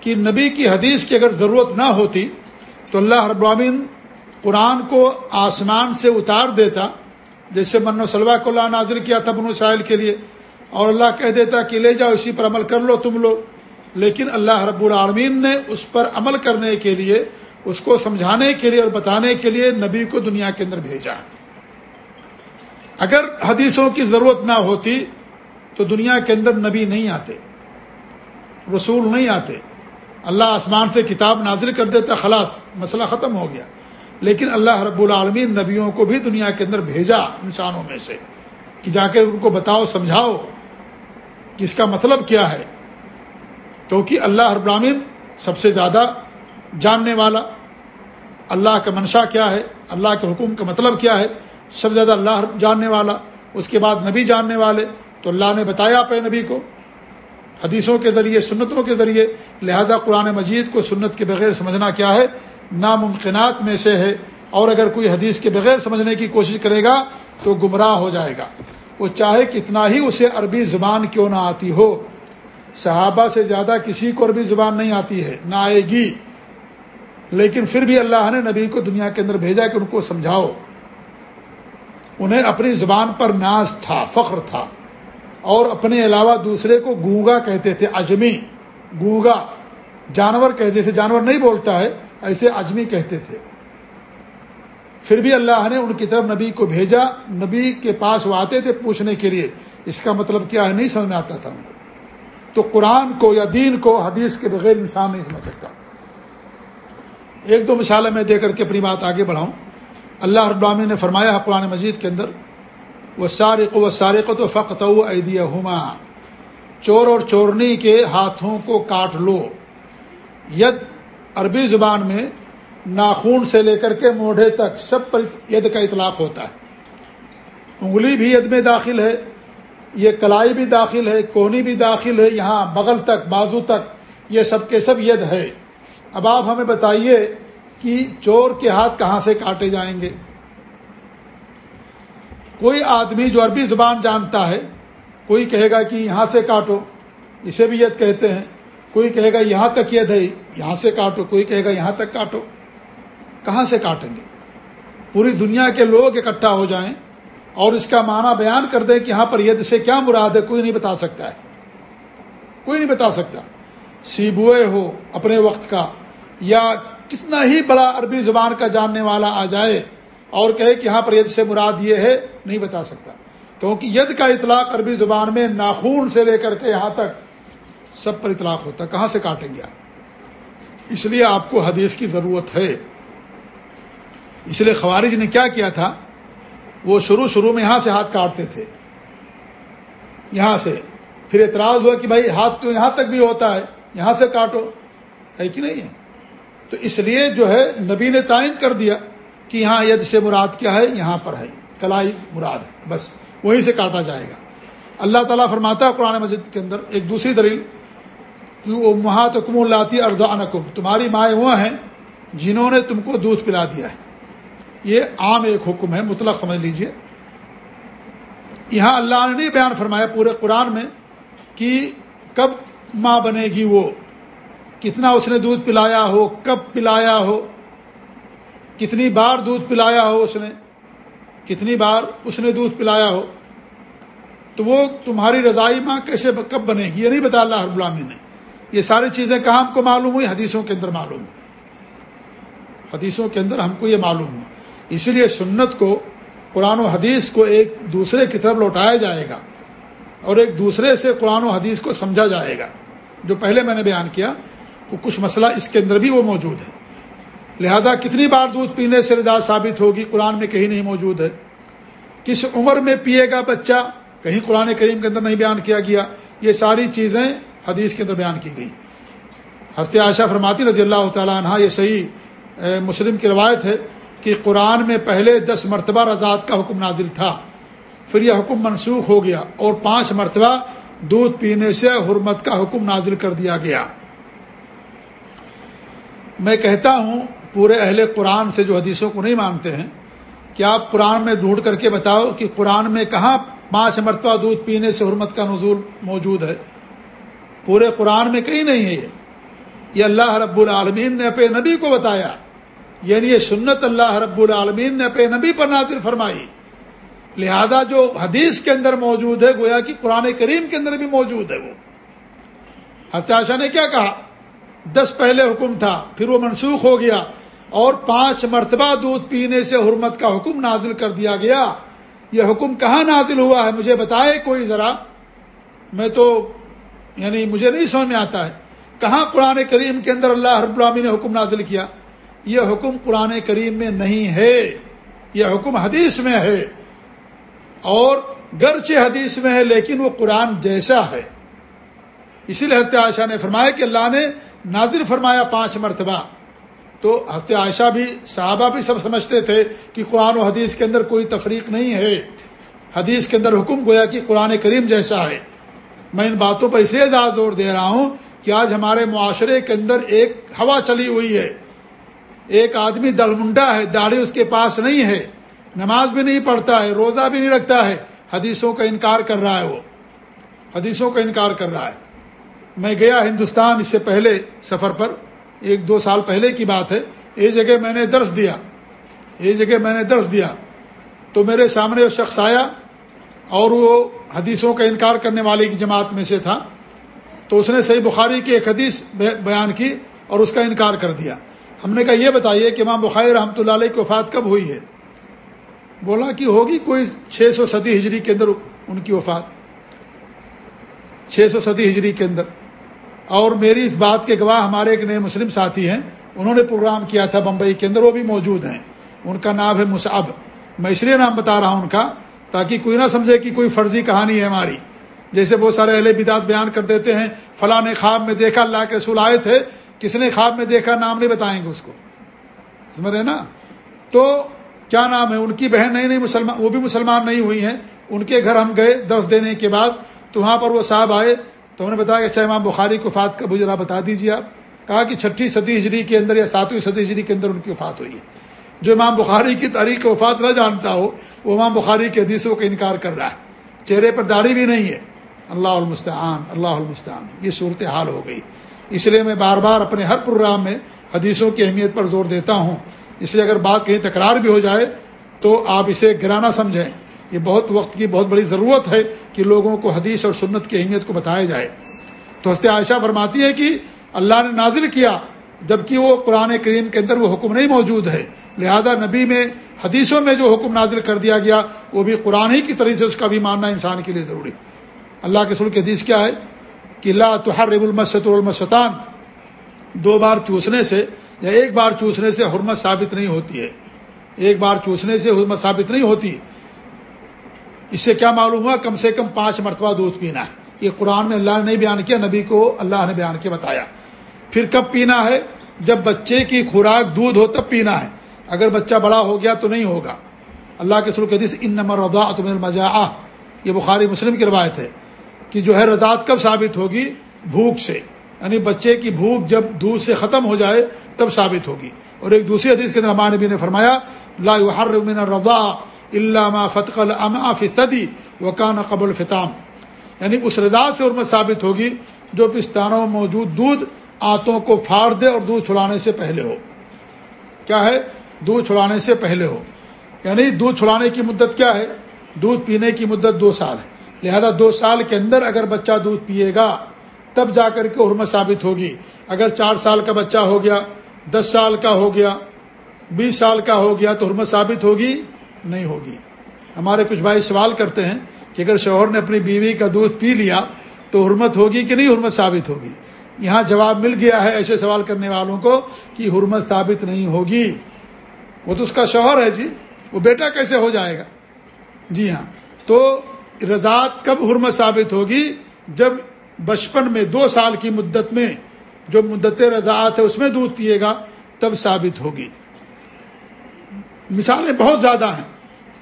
کہ نبی کی حدیث کی اگر ضرورت نہ ہوتی تو اللہ رب قرآن کو آسمان سے اتار دیتا، جیسے من و صلوہ کو اللہ نازر کیا تھا بن ساحل کے لیے، اور اللہ کہہ دیتا کہ لے جاؤ، اسی پر عمل کر لو تم لوگ۔ لیکن اللہ رب العالمین نے اس پر عمل کرنے کے لیے، اس کو سمجھانے کے لیے اور بتانے کے لیے نبی کو دنیا کے اندر بھیجا۔ اگر حدیثوں کی ضرورت نہ ہوتی تو دنیا کے اندر نبی نہیں آتے، رسول نہیں آتے۔ اللہ آسمان سے کتاب نازل کر دیتا، خلاص مسئلہ ختم ہو گیا۔ لیکن اللہ رب العالمین نبیوں کو بھی دنیا کے اندر بھیجا انسانوں میں سے کہ جا کے ان کو بتاؤ، سمجھاؤ۔ کہ اس کا مطلب کیا ہے؟ کیونکہ اللہ رب العالمین سب سے زیادہ جاننے والا اللہ کا منشا کیا ہے، اللہ کے حکم کا مطلب کیا ہے؟ سب سے زیادہ اللہ جاننے والا، اس کے بعد نبی جاننے والے۔ تو اللہ نے بتایا پہ نبی کو حدیثوں کے ذریعے، سنتوں کے ذریعے، لہذا قرآن مجید کو سنت کے بغیر سمجھنا کیا ہے؟ ناممکنات میں سے ہے۔ اور اگر کوئی حدیث کے بغیر سمجھنے کی کوشش کرے گا تو گمراہ ہو جائے گا۔ وہ چاہے کتنا ہی اسے عربی زبان کیوں نہ آتی ہو۔ صحابہ سے زیادہ کسی کو عربی زبان نہیں آتی ہے، نہ آئے گی۔ لیکن پھر بھی اللہ نے نبی کو دنیا کے اندر بھیجا کہ ان کو سمجھاؤ۔ انہیں اپنی زبان پر ناز تھا، فخر تھا۔ اور اپنے علاوہ دوسرے کو گونگا کہتے تھے، اجمی۔ گونگا، جانور کہتے تھے جانور نہیں بولتا ہے، ایسے اجمی کہتے تھے۔ پھر بھی اللہ نے ان کی طرف نبی کو بھیجا۔ نبی کے پاس وہ آتے تھے پوچھنے کے لیے۔ اس کا مطلب کیا ہے؟ نہیں سمجھ میں آتا تھا ان کو۔ تو قرآن کو یا دین کو حدیث کے بغیر انسان نہیں سمجھ سکتا۔ ایک دو مثالیں میں دے کر کے اپنی بات آگے بڑھاؤں۔ اللہ رب نے فرمایا ہے قرآن مجید کے اندر وہ سارق و سارق تو فقت ہما چور اور چورنی کے ہاتھوں کو کاٹ لو۔ ید، عربی زبان میں ناخون سے لے کر کے موڑے تک سب پر ید کا اطلاق ہوتا ہے۔ انگلی بھی ید میں داخل ہے۔ یہ کلائی بھی داخل ہے، کونی بھی داخل ہے، یہاں بغل تک، بازو تک، یہ سب کے سب ید ہے۔ اب آپ ہمیں بتائیے کہ چور کے ہاتھ کہاں سے کاٹے جائیں گے؟ کوئی آدمی جو عربی زبان جانتا ہے، کوئی کہے گا کہ یہاں سے کاٹو، اسے بھی ید کہتے ہیں۔ کوئی کہے گا یہاں تک ید ہے، یہاں سے کاٹو، کوئی کہے گا یہاں تک کاٹو۔ کہاں سے کاٹیں گے؟ پوری دنیا کے لوگ اکٹھا ہو جائیں۔ اور اس کا معنی بیان کر دیں کہ یہاں پر ید سے کیا مراد ہے، کوئی نہیں بتا سکتا ہے۔ کوئی نہیں بتا سکتا۔ سیبوئے ہو اپنے وقت کا، یا کتنا ہی بڑا عربی زبان کا جاننے والا آ جائے اور کہے کہ یہاں پر ید سے مراد یہ ہے، نہیں بتا سکتا۔ کیونکہ ید کا اطلاق عربی زبان میں ناخون سے لے کر کے یہاں تک سب پر اطلاق ہوتا ہے۔ کہاں سے کاٹیں گے آپ؟ اس لیے آپ کو حدیث کی ضرورت ہے۔ اس لیے خوارج نے کیا کیا تھا؟ وہ شروع شروع میں یہاں سے ہاتھ کاٹتے تھے۔ یہاں سے۔ پھر اعتراض ہوا کہ بھائی ہاتھ تو یہاں تک بھی ہوتا ہے، یہاں سے کاٹو۔ ہے کہ نہیں ہے؟ تو اس لیے جو ہے نبی نے تعین کر دیا کہ یہاں ید سے مراد کیا ہے؟ یہاں پر ہے۔ کلائی مراد ہے۔ بس وہیں سے کاٹا جائے گا۔ اللہ تعالیٰ فرماتا ہے قرآن مجید کے اندر ایک دوسری دلیل۔ کہ وہ محات حکم اللہ اردوان تمہاری مائیں وہ ہیں جنہوں نے تم کو دودھ پلا دیا ہے۔ یہ عام ایک حکم ہے، مطلق سمجھ لیجیے۔ یہاں اللہ نے نہیں بیان فرمایا پورے قرآن میں کہ کب ماں بنے گی وہ، کتنا اس نے دودھ پلایا ہو، کب پلایا ہو، کتنی بار دودھ پلایا ہو اس نے، کتنی بار اس نے دودھ پلایا ہو۔ تو وہ تمہاری رضائی ماں کیسے کب بنے گی؟ یہ نہیں بتا اللہ رب العالمین نے۔ یہ ساری چیزیں کہاں ہم کو معلوم ہوئی؟ حدیثوں کے اندر معلوم ہوئی۔ حدیثوں کے اندر ہم کو یہ معلوم ہو اسی لیے سنت کو، قرآن و حدیث کو ایک دوسرے کی طرف لوٹایا جائے گا اور ایک دوسرے سے قرآن و حدیث کو سمجھا جائے گا۔ جو پہلے میں نے بیان کیا تو کچھ مسئلہ اس کے اندر بھی وہ موجود ہے۔ لہذا کتنی بار دودھ پینے سے رضا ثابت ہوگی، قرآن میں کہیں نہیں موجود ہے۔ کس عمر میں پیے گا بچہ؟ کہیں قرآن کریم کے اندر نہیں بیان کیا گیا۔ یہ ساری چیزیں حدیث کے اندر بیان کی گئی۔ ہست عائشہ فرماتی رضی اللہ تعالیٰ عنہ، یہ صحیح مسلم کی روایت ہے کہ قرآن میں پہلے دس مرتبہ رضاعت کا حکم نازل تھا، پھر یہ حکم منسوخ ہو گیا اور پانچ مرتبہ دودھ پینے سے حرمت کا حکم نازل کر دیا گیا۔ میں کہتا ہوں، پورے اہل قرآن سے جو حدیثوں کو نہیں مانتے ہیں کہ آپ قرآن میں ڈھونڈ کر کے بتاؤ کہ قرآن میں کہاں پانچ مرتبہ دودھ پینے سے حرمت کا نزول موجود ہے؟ پورے قرآن میں کہیں نہیں ہے یہ اللہ رب العالمین نے اپنے نبی کو بتایا۔ یعنی یہ سنت اللہ رب العالمین نے اپنے نبی پر نازل فرمائی۔ لہذا جو حدیث کے اندر موجود ہے، گویا کہ قرآن کریم کے اندر بھی موجود ہے وہ۔ ہستاشا نے کیا کہا؟ دس پہلے حکم تھا، پھر وہ منسوخ ہو گیا اور پانچ مرتبہ دودھ پینے سے حرمت کا حکم نازل کر دیا گیا۔ یہ حکم کہاں نازل ہوا ہے؟ مجھے بتائے کوئی ذرا۔ میں تو یعنی مجھے نہیں سمجھ میں آتا ہے۔ کہاں قرآن کریم کے اندر اللہ رب العامی نے حکم نازل کیا؟ یہ حکم قرآن کریم میں نہیں ہے، یہ حکم حدیث میں ہے۔ اور گرچہ حدیث میں ہے، لیکن وہ قرآن جیسا ہے۔ اسی لیے حضرت عائشہ نے فرمایا کہ اللہ نے نازر فرمایا پانچ مرتبہ۔ تو حضرت عائشہ بھی، صحابہ بھی سب سمجھتے تھے کہ قرآن و حدیث کے اندر کوئی تفریق نہیں ہے۔ حدیث کے اندر حکم گویا کہ قرآن کریم جیسا ہے۔ میں ان باتوں پر اس لیے زیادہ زور دے رہا ہوں کہ آج ہمارے معاشرے کے اندر ایک ہوا چلی ہوئی ہے۔ ایک آدمی دڑمنڈا ہے، داڑھی اس کے پاس نہیں ہے، نماز بھی نہیں پڑھتا ہے، روزہ بھی نہیں رکھتا ہے، حدیثوں کا انکار کر رہا ہے وہ۔ حدیثوں کا انکار کر رہا ہے۔ میں گیا ہندوستان اس سے پہلے سفر پر، ایک دو سال پہلے کی بات ہے۔ ایک جگہ میں نے درس دیا۔ ایک جگہ میں نے درس دیا۔ تو میرے سامنے وہ شخص آیا اور وہ حدیثوں کا انکار کرنے والے کی جماعت میں سے تھا۔ تو اس نے صحیح بخاری کی ایک حدیث بیان کی اور اس کا انکار کر دیا۔ ہم نے کہا یہ بتائیے کہ امام بخاری رحمۃ اللہ علیہ کی وفات کب ہوئی ہے؟ بولا کہ ہوگی کوئی چھ سو صدی ہجری کے اندر ان کی وفات۔ چھ سو صدی ہجری کے اندر۔ اور میری اس بات کے گواہ ہمارے ایک نئے مسلم ساتھی ہیں، انہوں نے پروگرام کیا تھا بمبئی کے اندر، وہ بھی موجود ہیں۔ ان کا نام ہے مصعب۔ میں اس لیے نام بتا رہا ہوں ان کا، تاکہ کوئی نہ سمجھے کہ کوئی فرضی کہانی ہے ہماری۔ جیسے بہت سارے اہل بدات بیان کر دیتے ہیں، فلاں نے خواب میں دیکھا، اللہ کے رسول آئے تھے کس نے خواب میں دیکھا نام نہیں بتائیں گے اس کو سمجھ رہے نا؟ تو کیا نام ہے؟ ان کی بہن نہیں نہیں مسلمان، وہ بھی مسلمان نہیں ہوئی ہیں۔ ان کے گھر ہم گئے درس دینے کے بعد، تو وہاں پر وہ صاحب آئے۔ تو انہوں نے بتایا کہ اچھا امام بخاری کو فات کا بجرا بتا دیجیے آپ۔ کہا کہ چھٹی صدی ہجری کے اندر یا ساتویں صدی ہجری کے اندر ان کی وفات ہوئی ہے۔ جو امام بخاری کی تاریخ وفات نہ جانتا ہو، وہ امام بخاری کے حدیثوں کا انکار کر رہا ہے۔ چہرے پر داڑھی بھی نہیں ہے۔ اللہ المستعان اللہ المستعان۔ یہ صورت حال ہو گئی۔ اس لیے میں بار بار اپنے ہر پروگرام میں حدیثوں کی اہمیت پر زور دیتا ہوں۔ اس لیے اگر بات کہیں تکرار بھی ہو جائے تو آپ اسے گرانا سمجھیں۔ یہ بہت وقت کی بہت بڑی ضرورت ہے کہ لوگوں کو حدیث اور سنت کی اہمیت کو بتایا جائے۔ تو ہست عائشہ فرماتی ہے کہ اللہ نے نازل کیا جبکہ وہ قرآن کریم کے اندر وہ حکم نہیں موجود ہے۔ لہذا نبی میں حدیثوں میں جو حکم نازل کر دیا گیا وہ بھی قرآن ہی کی طرح سے اس کا بھی ماننا انسان کے لیے ضروری۔ اللہ کے سر کی حدیث کیا ہے؟ کہ لا تحرم المسط المسطان دو بار چوسنے سے یا ایک بار چوسنے سے حرمت ثابت نہیں ہوتی ہے۔ ایک بار چوسنے سے حرمت ثابت نہیں ہوتی۔ اس سے کیا معلوم ہوا؟ کم سے کم پانچ مرتبہ دودھ پینا۔ ہے یہ قرآن میں اللہ نے نہیں بیان کیا، نبی کو اللہ نے بیان کے بتایا۔ پھر کب پینا ہے؟ جب بچے کی خوراک دودھ ہو تب پینا ہے۔ اگر بچہ بڑا ہو گیا تو نہیں ہوگا۔ اللہ کے سلو حدیث ان نمبر رضا تم المجا یہ بخاری مسلم کی روایت ہے۔ کہ جو ہے رضاعت کب ثابت ہوگی؟ بھوک سے. یعنی بچے کی بھوک جب دودھ سے ختم ہو جائے تب ثابت ہوگی. اور ایک دوسری حدیث کے اندر نبی نے فرمایا، لا من الرضا علامہ فتق الما فطی وکان قبل فتام یعنی اس رضا سے عرمت ثابت ہوگی جو پستانوں میں موجود دودھ آتوں کو پھاڑ دے اور دودھ چھڑانے سے پہلے ہو. کیا ہے؟ دودھ چھڑانے سے پہلے ہو. یعنی دودھ چھڑانے کی مدت کیا ہے؟ دودھ پینے کی مدت دو سال ہے. لہذا دو سال کے اندر اگر بچہ دودھ پیے گا، تب جا کر کے حرمت ثابت ہوگی۔ اگر چار سال کا بچہ ہو گیا، دس سال کا ہو گیا، بیس سال کا ہو گیا، تو حرمت ثابت ہوگی، نہیں ہوگی۔ ہمارے کچھ بھائی سوال کرتے ہیں کہ اگر شوہر نے اپنی بیوی کا دودھ پی لیا، تو حرمت ہوگی کہ نہیں حرمت ثابت ہوگی؟ یہاں جواب مل گیا ہے ایسے سوال کرنے والوں کو کہ حرمت ثابت نہیں ہوگی۔ وہ تو اس کا شوہر ہے جی وہ بیٹا کیسے ہو جائے گا؟ جی ہاں۔ تو رضاعت کب حرمت ثابت ہوگی؟ جب بچپن میں، دو سال کی مدت میں جو مدت رضاعت ہے، اس میں دودھ پیے گا، تب ثابت ہوگی۔ مثالیں بہت زیادہ ہیں۔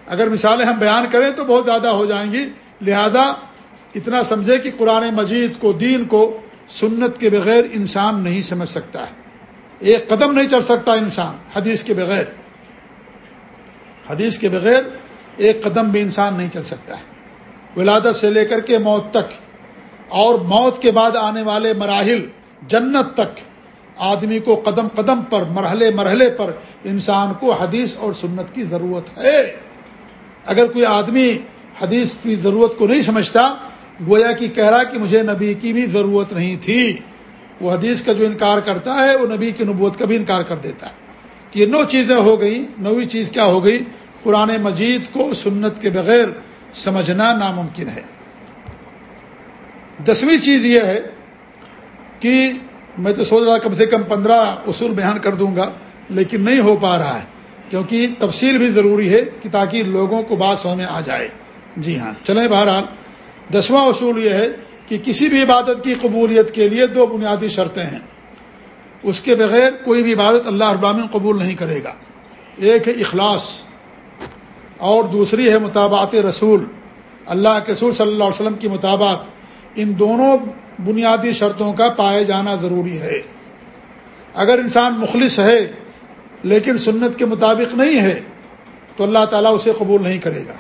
اگر مثالیں ہم بیان کریں تو بہت زیادہ ہو جائیں گی۔ لہذا اتنا سمجھے کہ قرآن مجید کو، دین کو سنت کے بغیر انسان نہیں سمجھ سکتا ہے۔ ایک قدم نہیں چل سکتا انسان، حدیث کے بغیر۔ حدیث کے بغیر ایک قدم بھی انسان نہیں چل سکتا ہے۔ ولادت سے لے کر کے موت تک، اور موت کے بعد آنے والے مراحل جنت تک۔ آدمی کو قدم قدم پر، مرحلے مرحلے پر انسان کو حدیث اور سنت کی ضرورت ہے۔ اگر کوئی آدمی حدیث کی ضرورت کو نہیں سمجھتا، گویا کہ کہہ رہا کہ مجھے نبی کی بھی ضرورت نہیں تھی۔ وہ حدیث کا جو انکار کرتا ہے، وہ نبی کی نبوت کا بھی انکار کر دیتا ہے۔ کہ یہ نو چیزیں ہو گئی نوی چیز کیا ہو گئی؟ قرآن مجید کو، سنت کے بغیر سمجھنا ناممکن ہے۔ دسویں چیز یہ ہے کہ میں تو سوچ رہا کم سے کم پندرہ اصول بیان کر دوں گا، لیکن نہیں ہو پا رہا ہے، کیونکہ تفصیل بھی ضروری ہے کہ تاکہ لوگوں کو بات سمجھ میں آ جائے۔ جی ہاں چلیں بہرحال، دسواں اصول یہ ہے کہ کسی بھی عبادت کی قبولیت کے لیے دو بنیادی شرطیں ہیں۔ اس کے بغیر کوئی بھی عبادت اللہ ابامن قبول نہیں کرے گا۔ ایک ہے اخلاص۔ اور دوسری ہے مطابعت رسول، اللہ کے رسول صلی اللہ علیہ وسلم کی مطابق ان دونوں بنیادی شرطوں کا پائے جانا ضروری ہے۔ اگر انسان مخلص ہے لیکن سنت کے مطابق نہیں ہے، تو اللہ تعالیٰ اسے قبول نہیں کرے گا۔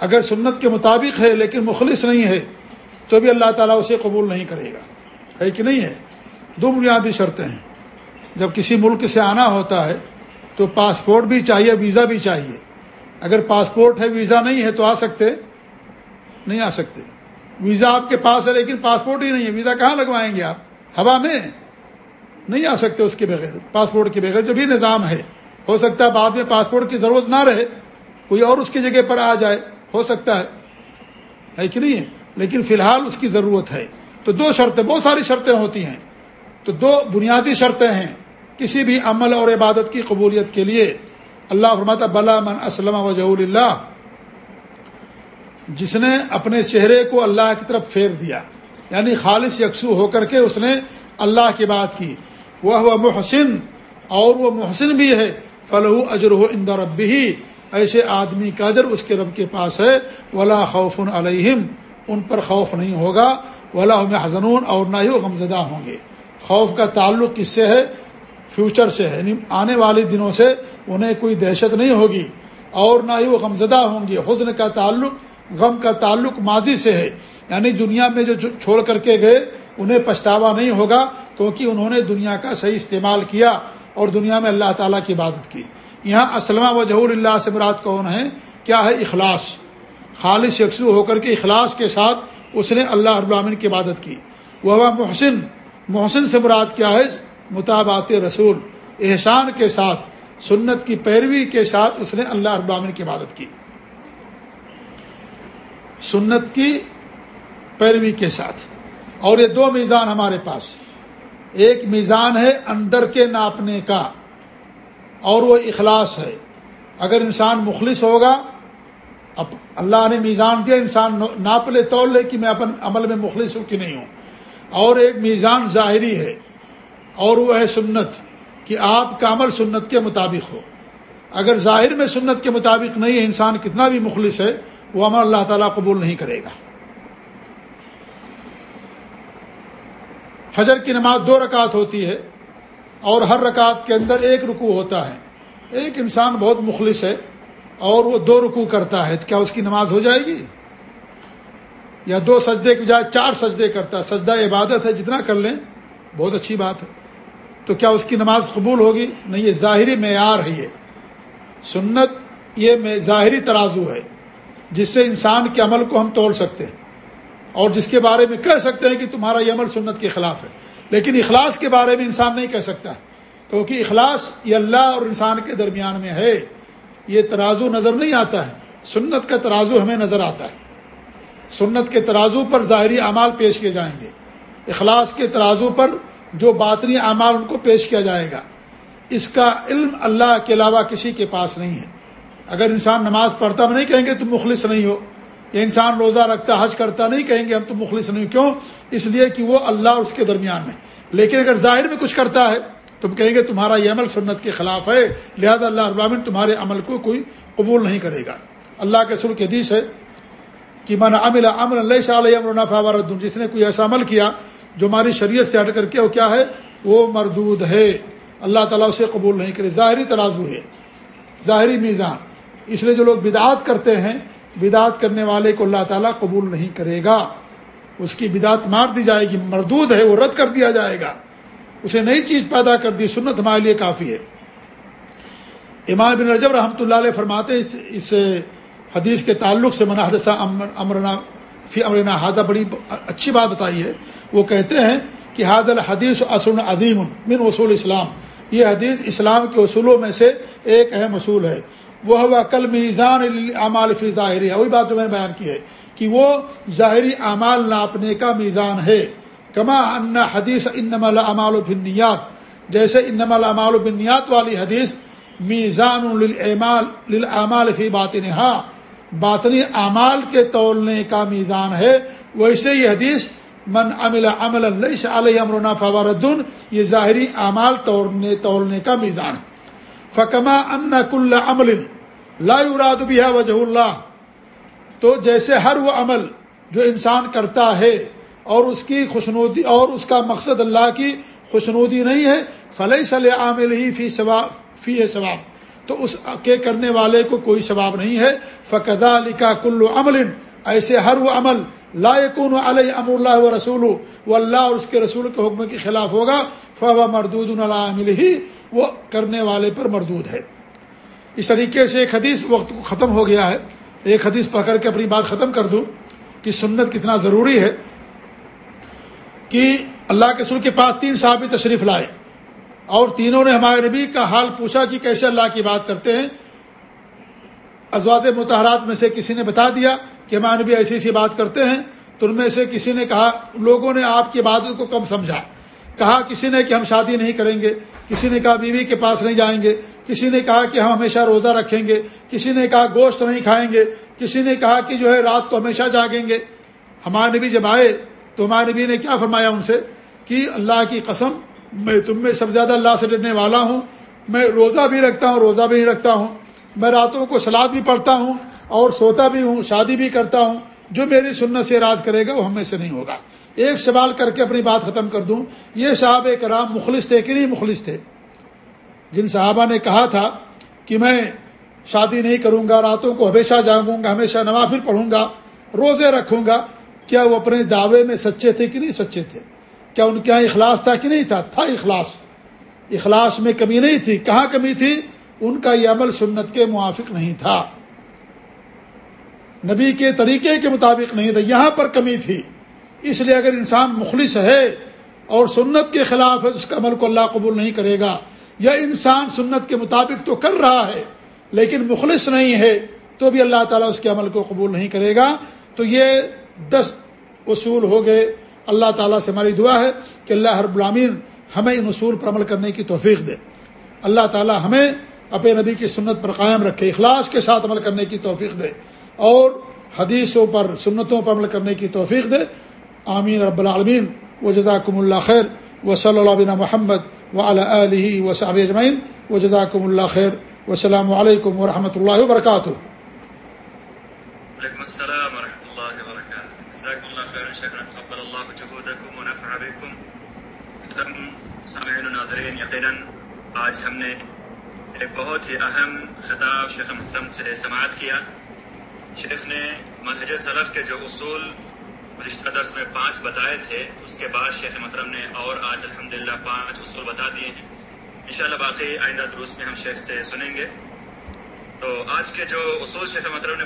اگر سنت کے مطابق ہے لیکن مخلص نہیں ہے، تو بھی اللہ تعالیٰ اسے قبول نہیں کرے گا۔ ہے کہ نہیں ہے؟ دو بنیادی شرطیں ہیں۔ جب کسی ملک سے آنا ہوتا ہے، تو پاسپورٹ بھی چاہیے، ویزا بھی چاہیے۔ اگر پاسپورٹ ہے، ویزا نہیں ہے تو آ سکتے؟ نہیں آ سکتے۔ ویزا آپ کے پاس ہے لیکن پاسپورٹ ہی نہیں ہے۔ ویزا کہاں لگوائیں گے آپ؟ ہوا میں؟ نہیں آ سکتے اس کے بغیر۔ پاسپورٹ کے بغیر جو بھی نظام ہے۔ ہو سکتا ہے بعد میں پاسپورٹ کی ضرورت نہ رہے۔ کوئی اور اس کی جگہ پر آ جائے۔ ہو سکتا ہے۔ ہے کہ نہیں ہے؟ لیکن فی الحال اس کی ضرورت ہے۔ تو دو شرطیں، بہت ساری شرطیں ہوتی ہیں۔ تو دو بنیادی شرطیں ہیں کسی بھی عمل اور عبادت کی قبولیت کے لیے۔ اللہ فرماتا بلا من اسلم وجہ اللہ جس نے اپنے چہرے کو اللہ کی طرف پھیر دیا یعنی خالص یکسو ہو کر کے اس نے اللہ کی بات کی۔ وہ محسن، اور وہ محسن بھی ہے۔ فلح اجر ہو اندر رب بھی ایسے آدمی کا اجر اس کے رب کے پاس ہے۔ ولا خوف علیہم، ان پر خوف نہیں ہوگا۔ ولا حضنون اور نہ ہی وہ غمزدہ ہوں گے۔ خوف کا تعلق کس سے ہے؟ فیوچر سے ہے یعنی آنے والے دنوں سے انہیں کوئی دہشت نہیں ہوگی اور نہ ہی وہ غمزدہ ہوں گے۔ حزن کا تعلق، غم کا تعلق ماضی سے ہے۔ یعنی دنیا میں جو چھوڑ کر کے گئے، انہیں پچھتاوا نہیں ہوگا کیونکہ انہوں نے دنیا کا صحیح استعمال کیا اور دنیا میں اللہ تعالیٰ کی عبادت کی۔ یہاں اسلمہ و جہور اللہ سے مراد کون ہے کیا ہے؟ اخلاص۔ خالص یکسو ہو کر کے اخلاص کے ساتھ اس نے اللہ رب العالمین کی عبادت کی۔ وہ محسن۔ محسن سے مراد کیا ہے؟ مطابات رسول، احسان کے ساتھ، سنت کی پیروی کے ساتھ اس نے اللہ رب العالمین کی عبادت کی۔ سنت کی پیروی کے ساتھ۔ اور یہ دو میزان ہمارے پاس۔ ایک میزان ہے اندر کے ناپنے کا، اور وہ اخلاص ہے۔ اگر انسان مخلص ہوگا اب اللہ نے میزان دیا، انسان ناپ لے تول لے کہ میں اپن عمل میں مخلص ہوں کہ نہیں ہوں۔ اور ایک میزان ظاہری ہے۔ اور وہ ہے سنت کہ آپ کا عمل سنت کے مطابق ہو۔ اگر ظاہر میں سنت کے مطابق نہیں ہے، انسان کتنا بھی مخلص ہے، وہ عمل اللہ تعالیٰ قبول نہیں کرے گا۔ فجر کی نماز دو رکعت ہوتی ہے اور ہر رکعت کے اندر ایک رکوع ہوتا ہے۔ ایک انسان بہت مخلص ہے اور وہ دو رکوع کرتا ہے کیا اس کی نماز ہو جائے گی؟ یا دو سجدے کی بجائے چار سجدے کرتا ہے۔ سجدہ عبادت ہے، جتنا کر لیں، بہت اچھی بات ہے۔ تو کیا اس کی نماز قبول ہوگی؟ نہیں، یہ ظاہری معیار ہے یہ۔ سنت یہ ظاہری ترازو ہے، جس سے انسان کے عمل کو ہم توڑ سکتے ہیں۔ اور جس کے بارے میں کہہ سکتے ہیں کہ تمہارا یہ عمل سنت کے خلاف ہے۔ لیکن اخلاص کے بارے میں انسان نہیں کہہ سکتا، کیونکہ اخلاص یہ اللہ اور انسان کے درمیان میں ہے۔ یہ ترازو نظر نہیں آتا ہے۔ سنت کا ترازو ہمیں نظر آتا ہے۔ سنت کے ترازو پر ظاہری اعمال پیش کیے جائیں گے۔ اخلاص کے ترازو پر جو باطنی اعمال ان کو پیش کیا جائے گا۔ اس کا علم اللہ کے علاوہ کسی کے پاس نہیں ہے۔ اگر انسان نماز پڑھتا ہم نہیں، کہیں گے تم مخلص نہیں ہو۔ یا انسان روزہ رکھتا، حج کرتا نہیں، کہیں گے ہم تم مخلص نہیں کیوں؟ اس لیے کہ وہ اللہ اور اس کے درمیان میں۔ لیکن اگر ظاہر میں کچھ کرتا ہے، تم کہیں گے تمہارا یہ عمل سنت کے خلاف ہے۔ لہذا اللہ ابامن تمہارے عمل کو کوئی قبول نہیں کرے گا۔ اللہ کے سر کے حدیث ہے کہ من عمل امن اللہ علیہ امر جس نے کوئی ایسا عمل کیا جو ہماری شریعت سے ہٹ کر کے وہ کیا ہے؟ وہ مردود ہے۔ اللہ تعالیٰ اسے قبول نہیں کرے۔ ظاہری ترازو ہے۔ ظاہری میزان۔ اس لیے جو لوگ بدعات کرتے ہیں بدعت کرنے والے کو اللہ تعالیٰ قبول نہیں کرے گا۔ اس کی بدعت مار دی جائے گی۔ مردود ہے، وہ رد کر دیا جائے گا۔ اسے نئی چیز پیدا کر دی۔ سنت ہمارے لیے کافی ہے۔ امام بن رجب رحمۃ اللہ علیہ فرماتے اس اس حدیث کے تعلق سے منحدثہ امرنا فی امرنا ہادہ بڑی اچھی بات بتائی ہے۔ وہ کہتے ہیں کہ حاد الحدیث اصل عدیم من اصول اسلام۔ یہ حدیث اسلام کے اصولوں میں سے ایک اہم اصول ہے۔ وہ ہوا کل میزان اعمال فی ظاہری ہے وہی بات جو میں نے بیان کی ہے کہ وہ ظاہری اعمال ناپنے کا میزان ہے۔ کما ان حدیث انما العمال و بنیات جیسے انما العمال و بنیات والی حدیث میزان للعمال فی باطنہا باطنی اعمال کے تولنے کا میزان ہے۔ ویسے یہ حدیث من عمل عمل اللہ علیہ امرنا فوردن یہ ظاہری اعمال توڑنے تولنے کا میزان ہے۔ فکما ان کل عمل لا يراد بها وجہ اللہ، تو جیسے ہر وہ عمل جو انسان کرتا ہے اور اس کی خوشنودی، اور اس کا مقصد اللہ کی خوشنودی نہیں ہے فلح صلی عامل ہی فی ثواب، فی ہے ثواب۔ تو اس کے کرنے والے کو کوئی ثواب نہیں ہے۔ فقدا لکھا کلو عمل، ایسے ہر وہ عمل لا یقون علیہ ام اللہ و رسول و اللہ اور اس کے رسول کے حکم کے خلاف ہوگا فوا مردود عامل ہی وہ کرنے والے پر مردود ہے۔ اس طریقے سے ایک حدیث وقت کو ختم ہو گیا ہے۔ ایک حدیث پکڑ کر کے اپنی بات ختم کر دوں کہ سنت کتنا ضروری ہے کہ اللہ کے سر کے پاس تین صحابی تشریف لائے۔ اور تینوں نے ہمارے نبی کا حال پوچھا کہ کیسے اللہ کی بات کرتے ہیں۔ ازواد متحرات میں سے کسی نے بتا دیا کہ ہمارے نبی ایسی ایسی بات کرتے ہیں تو ان میں سے کسی نے کہا، لوگوں نے آپ کی بات کو کم سمجھا۔ کہا کسی نے کہ ہم شادی نہیں کریں گے، کسی نے کہا بیوی کے پاس نہیں جائیں گے، کسی نے کہا کہ ہم ہمیشہ روزہ رکھیں گے، کسی نے کہا گوشت نہیں کھائیں گے، کسی نے کہا کہ جو ہے رات کو ہمیشہ جاگیں گے۔ ہمارے نبی جب آئے تو ہمارے نبی نے کیا فرمایا ان سے؟ کہ اللہ کی قسم، میں تم میں سب سے زیادہ اللہ سے ڈرنے والا ہوں، میں روزہ بھی رکھتا ہوں، روزہ بھی نہیں رکھتا ہوں، میں راتوں کو سلاد بھی پڑھتا ہوں اور سوتا بھی ہوں، شادی بھی کرتا ہوں، جو میری سنت سے راز کرے گا، وہ ہمیں سے نہیں ہوگا۔ ایک سوال کر کے اپنی بات ختم کر دوں۔ یہ صحابہ کرام مخلص تھے کہ نہیں مخلص تھے؟ جن صحابہ نے کہا تھا کہ میں شادی نہیں کروں گا، راتوں کو ہمیشہ جاگوں گا، ہمیشہ نوافل پڑھوں گا، روزے رکھوں گا۔ کیا وہ اپنے دعوے میں سچے تھے کہ نہیں سچے تھے؟ کیا ان کے یہاں اخلاص تھا کہ نہیں تھا؟ تھا اخلاص۔ اخلاص میں کمی نہیں تھی۔ کہاں کمی تھی؟ ان کا یہ عمل سنت کے موافق نہیں تھا۔ نبی کے طریقے کے مطابق نہیں تھا، یہاں پر کمی تھی۔ اس لیے اگر انسان مخلص ہے اور سنت کے خلاف ہے اس کا عمل کو اللہ قبول نہیں کرے گا۔ یا انسان سنت کے مطابق تو کر رہا ہے، لیکن مخلص نہیں ہے، تو بھی اللہ تعالیٰ اس کے عمل کو قبول نہیں کرے گا۔ تو یہ دس اصول ہو گئے۔ اللہ تعالیٰ سے ہماری دعا ہے کہ اللہ ہر غلامین ہمیں ان اصول پر عمل کرنے کی توفیق دے۔ اللہ تعالیٰ ہمیں اپنے نبی کی سنت پر قائم رکھے، اخلاص کے ساتھ عمل کرنے کی توفیق دے۔ اور حدیثوں پر، سنتوں پر عمل کرنے کی توفیق دے۔ آمین رب العالمین۔ و جزاکم اللہ خیر۔ و صلی اللہ محمد و علیہ و صاب اجمعین۔ و جزاکم اللہ خیر۔ السلام علیکم ورحمۃ اللہ وبرکاتہ۔ السلام اللہ وبرکاتہ۔ تقبل ونفع بكم۔ محترم سامعین و ناظرین آج ہم نے ایک بہت ہی اہم خطاب شیخ محترم سے سماعت کیا۔ شیخ نے منہج سلف کے جو اصول گزشتہ درس میں پانچ بتائے تھے، اس کے بعد شیخ محترم نے اور آج الحمدللہ پانچ اصول بتا دیے ہیں۔ انشاءاللہ باقی آئندہ دروس میں ہم شیخ سے سنیں گے۔ تو آج کے جو اصول شیخ محترم نے